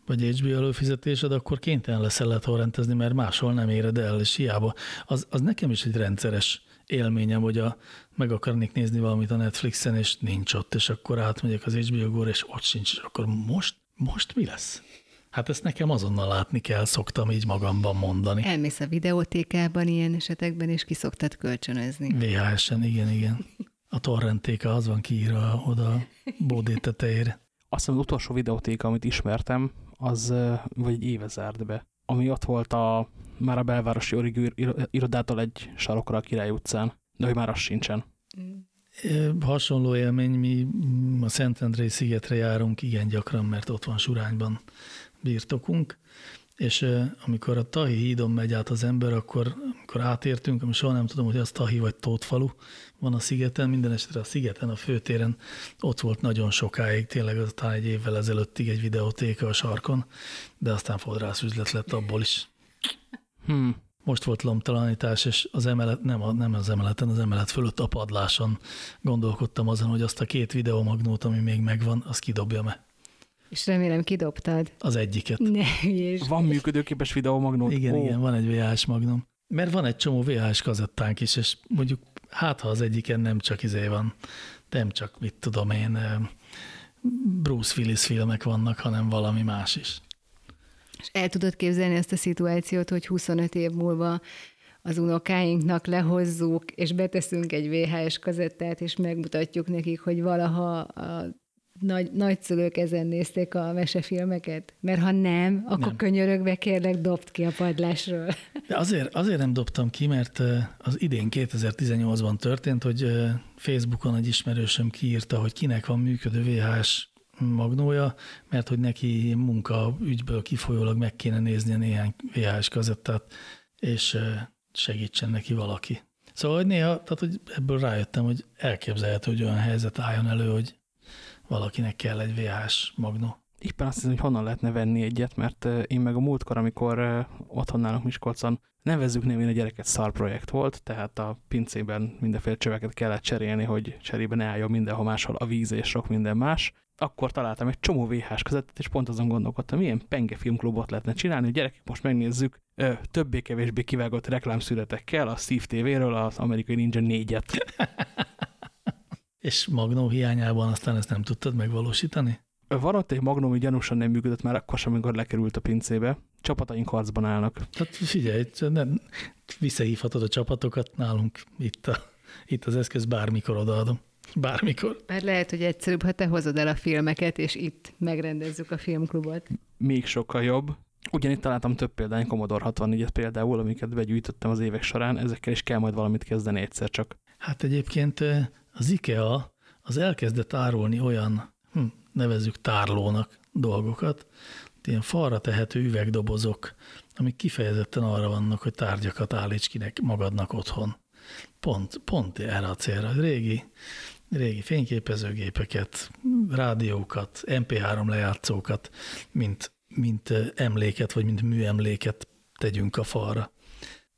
vagy HBO előfizetésed, akkor kénytelen leszel torrentezni, mert máshol nem éred el, és hiába. Az, az nekem is egy rendszeres élményem, hogy a, meg akarnék nézni valamit a Netflixen, és nincs ott, és akkor átmegyek az HBO góra, és ott sincs, és akkor most, most mi lesz? Hát ezt nekem azonnal látni kell, szoktam így magamban mondani. Elmész a videótékában ilyen esetekben, és kiszoktad kölcsönözni. VHS-en, igen, igen. A torrentéka az van kiírva oda a bódé tetejére. Azt hiszem, az utolsó videótéka, amit ismertem, az vagy egy éve zárt be. Ami ott volt a, már a belvárosi origű irodától egy sarokra a Király utcán, de hogy már az sincsen. Hasonló élmény, mi a Szentendrei szigetre járunk igen gyakran, mert ott van Surányban birtokunk, és amikor a Tahi hídon megy át az ember, akkor amikor átértünk, ami soha nem tudom, hogy az Tahi vagy Tótfalu van a szigeten, minden esetre a szigeten, a főtéren ott volt nagyon sokáig, tényleg az talán egy évvel ezelőttig egy videótéka a sarkon, de aztán fodrász üzlet lett abból is. Hmm. Most volt lomtalanítás, és az emelet, nem, a, nem az emeleten, az emelet fölött a padláson gondolkodtam azon, hogy azt a két videomagnót, ami még megvan, azt kidobja-e. És remélem kidobtad. Az egyiket. Ne, Van működőképes videómagnó? Igen, oh. igen, van egy VHS magnum. Mert van egy csomó VHS kazettánk is, és mondjuk hát ha az egyiken nem csak izé van, nem csak mit tudom én, Bruce Willis filmek vannak, hanem valami más is. És el tudod képzelni ezt a szituációt, hogy 25 év múlva az unokáinknak lehozzuk, és beteszünk egy VHS kazettát, és megmutatjuk nekik, hogy valaha a nagy, nagyszülők ezen nézték a mesefilmeket? Mert ha nem, akkor nem. könyörögve kérlek, dobd ki a padlásról. De azért, azért nem dobtam ki, mert az idén 2018-ban történt, hogy Facebookon egy ismerősöm kiírta, hogy kinek van működő VHS magnója, mert hogy neki munka ügyből kifolyólag meg kéne nézni a néhány VHS kazettát, és segítsen neki valaki. Szóval hogy néha, tehát hogy ebből rájöttem, hogy elképzelhető, hogy olyan helyzet álljon elő, hogy valakinek kell egy VHS magnó. Éppen azt hiszem, hogy honnan lehetne venni egyet, mert én meg a múltkor, amikor otthon nálunk Miskolcon nevezzük névén a gyereket szar projekt volt, tehát a pincében mindenféle csöveket kellett cserélni, hogy cserébe ne álljon mindenhol máshol a víz és sok minden más. Akkor találtam egy csomó VHS között, és pont azon gondolkodtam, milyen penge filmklubot lehetne csinálni, hogy gyerekek, most megnézzük többé-kevésbé kivágott reklámszületekkel a Steve TV-ről az amerikai Ninja 4-et. és Magnó hiányában aztán ezt nem tudtad megvalósítani? Van ott egy Magnum, hogy gyanúsan nem működött már akkor sem, amikor lekerült a pincébe. Csapataink harcban állnak. Hát figyelj, nem, visszahívhatod a csapatokat nálunk itt, a, itt az eszköz, bármikor odaadom. Bármikor. Mert lehet, hogy egyszerűbb, ha te hozod el a filmeket, és itt megrendezzük a filmklubot. Még sokkal jobb. Ugyanitt találtam több példány, Commodore 64-et például, amiket begyűjtöttem az évek során, ezekkel is kell majd valamit kezdeni egyszer csak. Hát egyébként az IKEA az elkezdett árulni olyan, hm, nevezzük tárlónak dolgokat, ilyen falra tehető üvegdobozok, amik kifejezetten arra vannak, hogy tárgyakat állíts kinek magadnak otthon. Pont, pont erre a célra. Régi, régi fényképezőgépeket, rádiókat, MP3 lejátszókat, mint, mint emléket, vagy mint műemléket tegyünk a falra.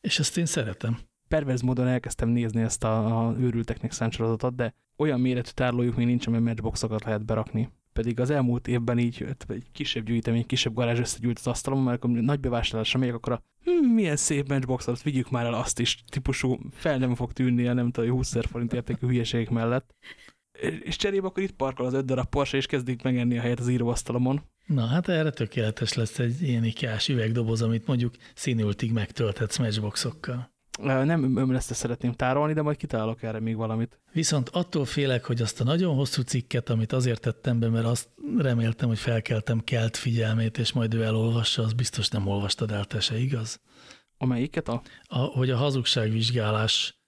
És ezt én szeretem perverz módon elkezdtem nézni ezt a, a őrülteknek szánt de olyan méretű tárolójuk még nincs, amely matchboxokat lehet berakni. Pedig az elmúlt évben így egy kisebb gyűjtemény, kisebb garázs összegyűjt az asztalon, mert akkor nagy bevásárlásra megyek, akkor a hm, milyen szép matchboxot, vigyük már el azt is, típusú fel nem fog tűnni a nem tudom, 20 forint értékű hülyeségek mellett. És cserébe akkor itt parkol az öt darab Porsche, és kezdik megenni a helyet az íróasztalomon. Na, hát erre tökéletes lesz egy ilyen ikás üvegdoboz, amit mondjuk színültig megtölthetsz matchboxokkal. Nem ömleszte szeretném tárolni, de majd kitalálok erre még valamit. Viszont attól félek, hogy azt a nagyon hosszú cikket, amit azért tettem be, mert azt reméltem, hogy felkeltem kelt figyelmét, és majd ő elolvassa, az biztos nem olvastad el, te se, igaz? Amelyiket a? a hogy a hazugságvizsgálás,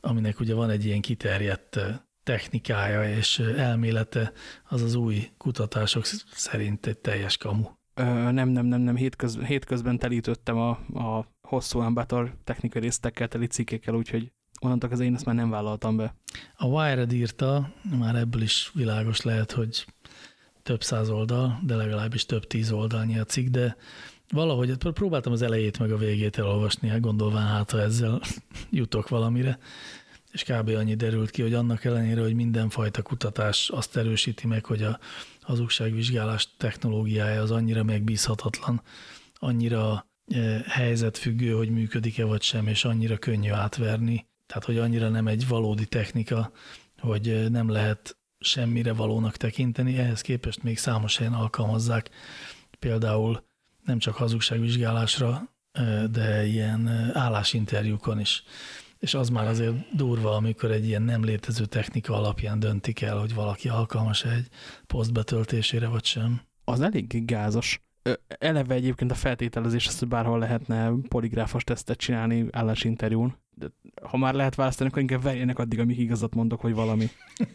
aminek ugye van egy ilyen kiterjedt technikája és elmélete, az az új kutatások szerint egy teljes kamu. Ö, nem, nem, nem, nem, hétköz, hétközben telítöttem a, a hosszú ámbátor technikai résztekkel teli cikkekkel, úgyhogy onnantól az én ezt már nem vállaltam be. A Wired írta, már ebből is világos lehet, hogy több száz oldal, de legalábbis több tíz oldalnyi a cikk, de valahogy próbáltam az elejét meg a végét elolvasni, hát gondolván hát, ha ezzel jutok valamire, és kb. annyi derült ki, hogy annak ellenére, hogy mindenfajta kutatás azt erősíti meg, hogy a hazugságvizsgálás technológiája az annyira megbízhatatlan, annyira helyzetfüggő, hogy működik-e vagy sem, és annyira könnyű átverni. Tehát, hogy annyira nem egy valódi technika, hogy nem lehet semmire valónak tekinteni, ehhez képest még számos helyen alkalmazzák, például nem csak hazugságvizsgálásra, de ilyen állásinterjúkon is és az már azért durva, amikor egy ilyen nem létező technika alapján döntik el, hogy valaki alkalmas egy poszt betöltésére, vagy sem. Az elég gázos. Eleve egyébként a feltételezés az, hogy bárhol lehetne poligráfos tesztet csinálni állásinterjún. De ha már lehet választani, akkor inkább verjenek addig, amíg igazat mondok, vagy valami.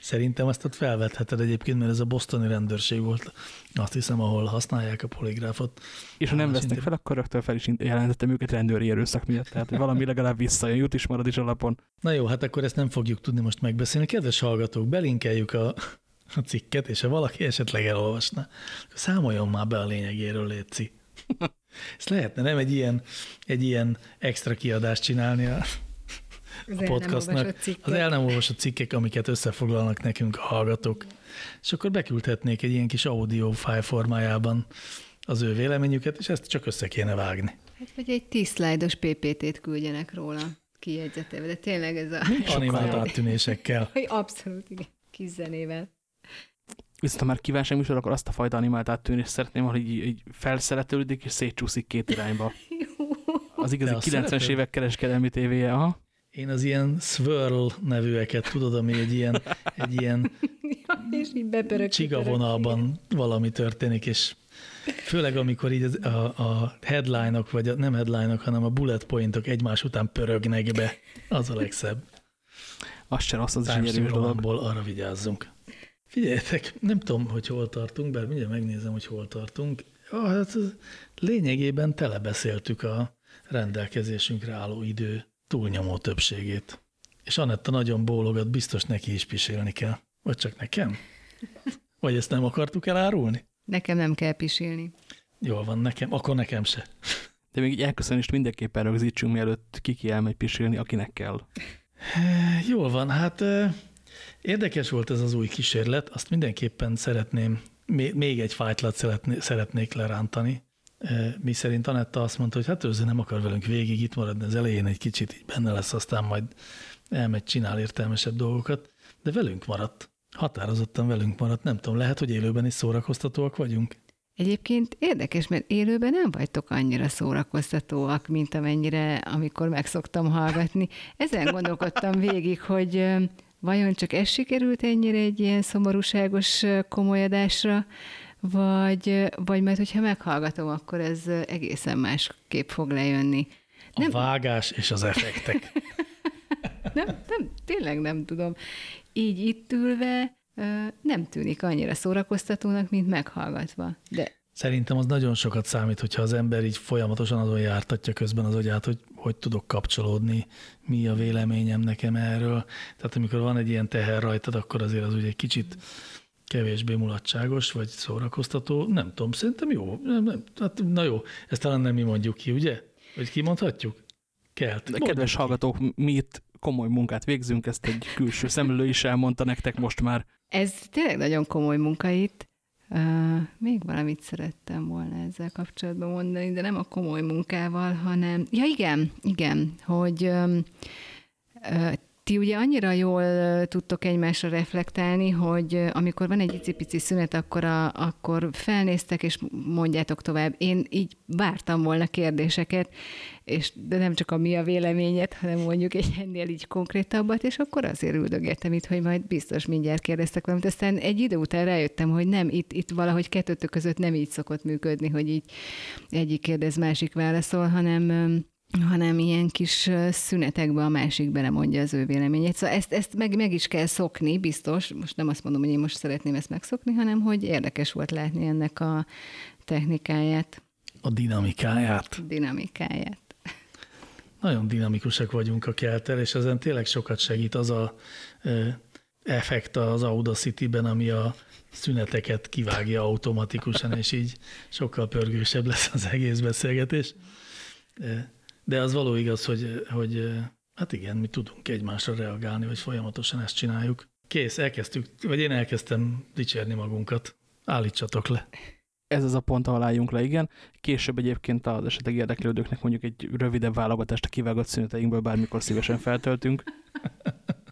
Szerintem azt ott felvetheted egyébként, mert ez a bosztoni rendőrség volt, azt hiszem, ahol használják a poligráfot. És ha nem vesznek fel, akkor rögtön fel is jelentettem őket rendőri erőszak miatt, tehát hogy valami legalább visszajön, jut is marad is alapon. Na jó, hát akkor ezt nem fogjuk tudni most megbeszélni. Kedves hallgatók, belinkeljük a, a cikket, és ha valaki esetleg elolvasna, számoljon már be a lényegéről, Léci. Ezt lehetne nem egy ilyen, egy ilyen extra kiadást csinálni a a podcastnak. Az el nem olvasott cikkek, amiket összefoglalnak nekünk a hallgatók. És akkor beküldhetnék egy ilyen kis audio file formájában az ő véleményüket, és ezt csak össze kéne vágni. Hát vagy egy 10 szlájdos PPT-t küldjenek róla kiegyzetelve, de tényleg ez a... Animált áttűnésekkel. Abszolút, igen. Kis zenével. Viszont ha már kívánság műsor, akkor azt a fajta animált áttűnést szeretném, hogy így, így felszeretődik és szétcsúszik két irányba. Az igazi 90-es évek kereskedelmi tévéje, aha. Én az ilyen swirl nevűeket, tudod, ami egy ilyen, egy ilyen és így bepörög. csigavonalban valami történik, és főleg amikor így az- a, a headline-ok, vagy a, nem headline-ok, hanem a bullet pointok egymás után pörögnek be, az a legszebb. Az se rossz, az is egy erős dolog. Arra vigyázzunk. Figyeljetek, nem tudom, hogy hol tartunk, bár mindjárt megnézem, hogy hol tartunk. Ah, hát lényegében telebeszéltük a rendelkezésünkre álló idő túlnyomó többségét. És Anetta nagyon bólogat, biztos neki is pisélni kell. Vagy csak nekem? Vagy ezt nem akartuk elárulni? Nekem nem kell pisilni. Jól van, nekem, akkor nekem se. De még egy elköszönést mindenképpen rögzítsünk, mielőtt kiki elmegy pisilni, akinek kell. Jól van, hát érdekes volt ez az új kísérlet, azt mindenképpen szeretném, még egy fájtlat szeretné, szeretnék lerántani. Eh, Mi szerint Anetta azt mondta, hogy hát ő nem akar velünk végig itt maradni, az elején egy kicsit így benne lesz, aztán majd elmegy, csinál értelmesebb dolgokat, de velünk maradt. Határozottan velünk maradt. Nem tudom, lehet, hogy élőben is szórakoztatóak vagyunk. Egyébként érdekes, mert élőben nem vagytok annyira szórakoztatóak, mint amennyire, amikor megszoktam hallgatni. Ezen gondolkodtam végig, hogy vajon csak ez sikerült ennyire egy ilyen szomorúságos komolyadásra, vagy, vagy majd, hogyha meghallgatom, akkor ez egészen másképp fog lejönni. A Nem- vágás és az effektek. Nem, nem, tényleg nem tudom. Így itt ülve nem tűnik annyira szórakoztatónak, mint meghallgatva. De Szerintem az nagyon sokat számít, hogyha az ember így folyamatosan azon jártatja közben az agyát, hogy hogy tudok kapcsolódni, mi a véleményem nekem erről. Tehát amikor van egy ilyen teher rajtad, akkor azért az ugye egy kicsit kevésbé mulatságos, vagy szórakoztató. Nem tudom, szerintem jó. Nem, nem, hát, na jó, ezt talán nem mi mondjuk ki, ugye? Vagy kimondhatjuk? Kelt. De Mondjuk kedves ki. hallgatók, mi itt komoly munkát végzünk, ezt egy külső szemlélő is elmondta nektek most már. Ez tényleg nagyon komoly munka itt. Uh, még valamit szerettem volna ezzel kapcsolatban mondani, de nem a komoly munkával, hanem... Ja, igen, igen, hogy um, ti ugye annyira jól tudtok egymásra reflektálni, hogy amikor van egy icipici szünet, akkor, a, akkor felnéztek, és mondjátok tovább. Én így vártam volna kérdéseket, és de nem csak a mi a véleményed, hanem mondjuk egy ennél így konkrétabbat, és akkor azért üldögettem itt, hogy majd biztos mindjárt kérdeztek valamit. Aztán egy idő után rájöttem, hogy nem, itt, itt valahogy kettőtök között nem így szokott működni, hogy így egyik kérdez, másik válaszol, hanem hanem ilyen kis szünetekben a másik belemondja az ő véleményét. Szóval ezt, ezt meg, meg is kell szokni, biztos. Most nem azt mondom, hogy én most szeretném ezt megszokni, hanem hogy érdekes volt látni ennek a technikáját, A dinamikáját. dinamikáját. Nagyon dinamikusak vagyunk a keltel, és ezen tényleg sokat segít az a ö, effekt az Audacity-ben, ami a szüneteket kivágja automatikusan, és így sokkal pörgősebb lesz az egész beszélgetés. De az való igaz, hogy, hogy hát igen, mi tudunk egymásra reagálni, vagy folyamatosan ezt csináljuk. Kész, elkezdtük, vagy én elkezdtem dicsérni magunkat. Állítsatok le. Ez az a pont, ahol álljunk le, igen. Később egyébként az esetleg érdeklődőknek mondjuk egy rövidebb válogatást a kivágott szüneteinkből bármikor szívesen feltöltünk.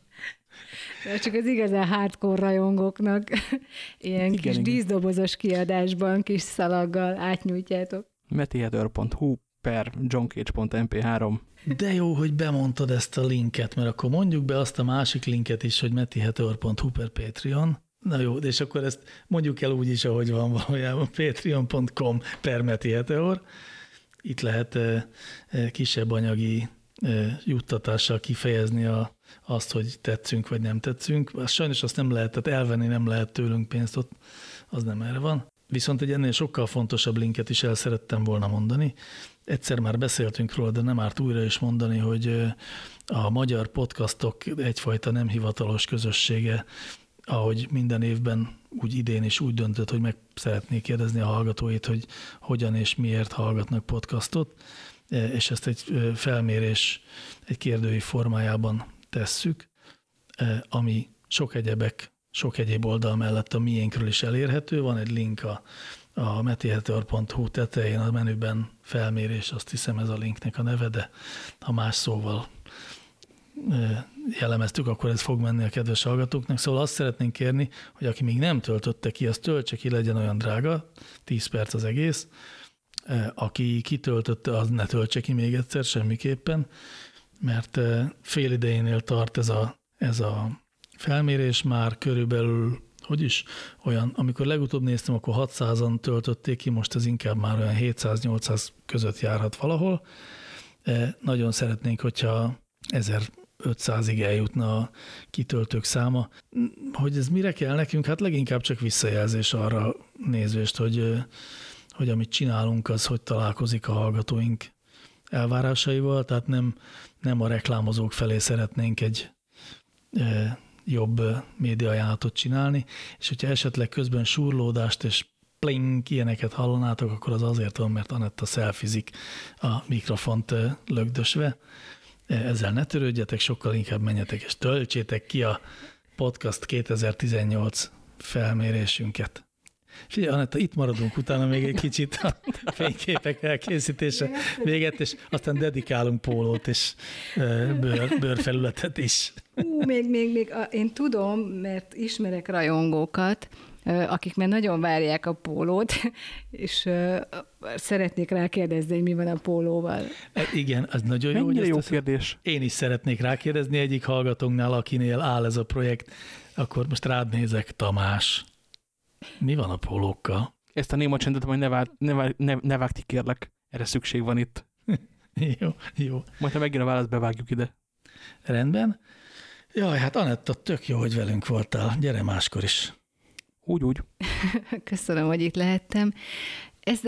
Csak az igazán hardcore rajongóknak ilyen Igen, igen, kis igen. díszdobozos kiadásban, kis szalaggal átnyújtjátok. metiheader.hu per johncage.mp3 De jó, hogy bemondtad ezt a linket, mert akkor mondjuk be azt a másik linket is, hogy metiheteor.hu per Patreon. Na jó, és akkor ezt mondjuk el úgy is, ahogy van valójában, patreon.com per metiheteor. Itt lehet eh, eh, kisebb anyagi juttatással kifejezni a, azt, hogy tetszünk vagy nem tetszünk. Sajnos azt nem lehet, tehát elvenni nem lehet tőlünk pénzt ott, az nem erre van. Viszont egy ennél sokkal fontosabb linket is el szerettem volna mondani. Egyszer már beszéltünk róla, de nem árt újra is mondani, hogy a magyar podcastok egyfajta nem hivatalos közössége, ahogy minden évben úgy idén is úgy döntött, hogy meg szeretnék kérdezni a hallgatóit, hogy hogyan és miért hallgatnak podcastot, e, és ezt egy felmérés, egy kérdői formájában tesszük, e, ami sok egyebek, sok egyéb oldal mellett a miénkről is elérhető. Van egy link a, a metiheteor.hu tetején, a menüben felmérés, azt hiszem ez a linknek a neve, de ha más szóval jellemeztük, akkor ez fog menni a kedves hallgatóknak. Szóval azt szeretnénk kérni, hogy aki még nem töltötte ki, az töltse ki, legyen olyan drága, 10 perc az egész. Aki kitöltötte, az ne töltse ki még egyszer semmiképpen, mert fél idejénél tart ez a, ez a felmérés, már körülbelül hogy is, olyan, amikor legutóbb néztem, akkor 600-an töltötték ki, most ez inkább már olyan 700-800 között járhat valahol. E, nagyon szeretnénk, hogyha 1500-ig eljutna a kitöltők száma. Hogy ez mire kell nekünk? Hát leginkább csak visszajelzés arra nézvést, hogy, hogy amit csinálunk, az hogy találkozik a hallgatóink elvárásaival, tehát nem, nem a reklámozók felé szeretnénk egy jobb médiaajánlatot csinálni, és hogyha esetleg közben surlódást és pling, ilyeneket hallanátok, akkor az azért van, mert Anetta szelfizik a mikrofont lögdösve. Ezzel ne törődjetek, sokkal inkább menjetek és töltsétek ki a podcast 2018 felmérésünket. Figyelj, Anetta, itt maradunk utána még egy kicsit a fényképek elkészítése véget, és aztán dedikálunk pólót és bőr, bőrfelületet is. Ú, még, még, még, én tudom, mert ismerek rajongókat, akik már nagyon várják a pólót, és szeretnék rákérdezni, hogy mi van a pólóval. E, igen, az nagyon jó. Mennyire jó kérdés. Én is szeretnék rákérdezni egyik hallgatónknál, akinél áll ez a projekt, akkor most rád nézek, Tamás. Mi van a pólókkal? Ezt a néma csendet majd ne, vág, ne, vág, ne, ne vágti, kérlek. Erre szükség van itt. jó, jó. Majd ha megjön a választ, bevágjuk ide. Rendben. Jaj, hát Anetta, tök jó, hogy velünk voltál. Gyere máskor is. Úgy, úgy. Köszönöm, hogy itt lehettem. Ez,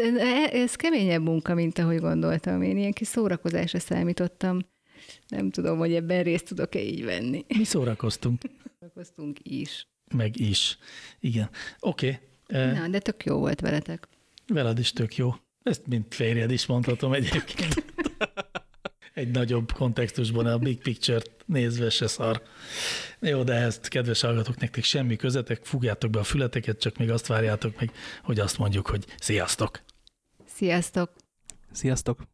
ez keményebb munka, mint ahogy gondoltam. Én ilyen kis szórakozásra számítottam. Nem tudom, hogy ebben részt tudok-e így venni. Mi szórakoztunk. Szórakoztunk is. Meg is. Igen. Oké. Okay. Na, de tök jó volt veletek. Veled is tök jó. Ezt mint férjed is mondhatom egyébként. Egy nagyobb kontextusban a big picture-t nézve se szar. Jó, de ezt, kedves hallgatók, nektek semmi közetek, fugjátok be a fületeket, csak még azt várjátok meg, hogy azt mondjuk, hogy sziasztok! Sziasztok! Sziasztok!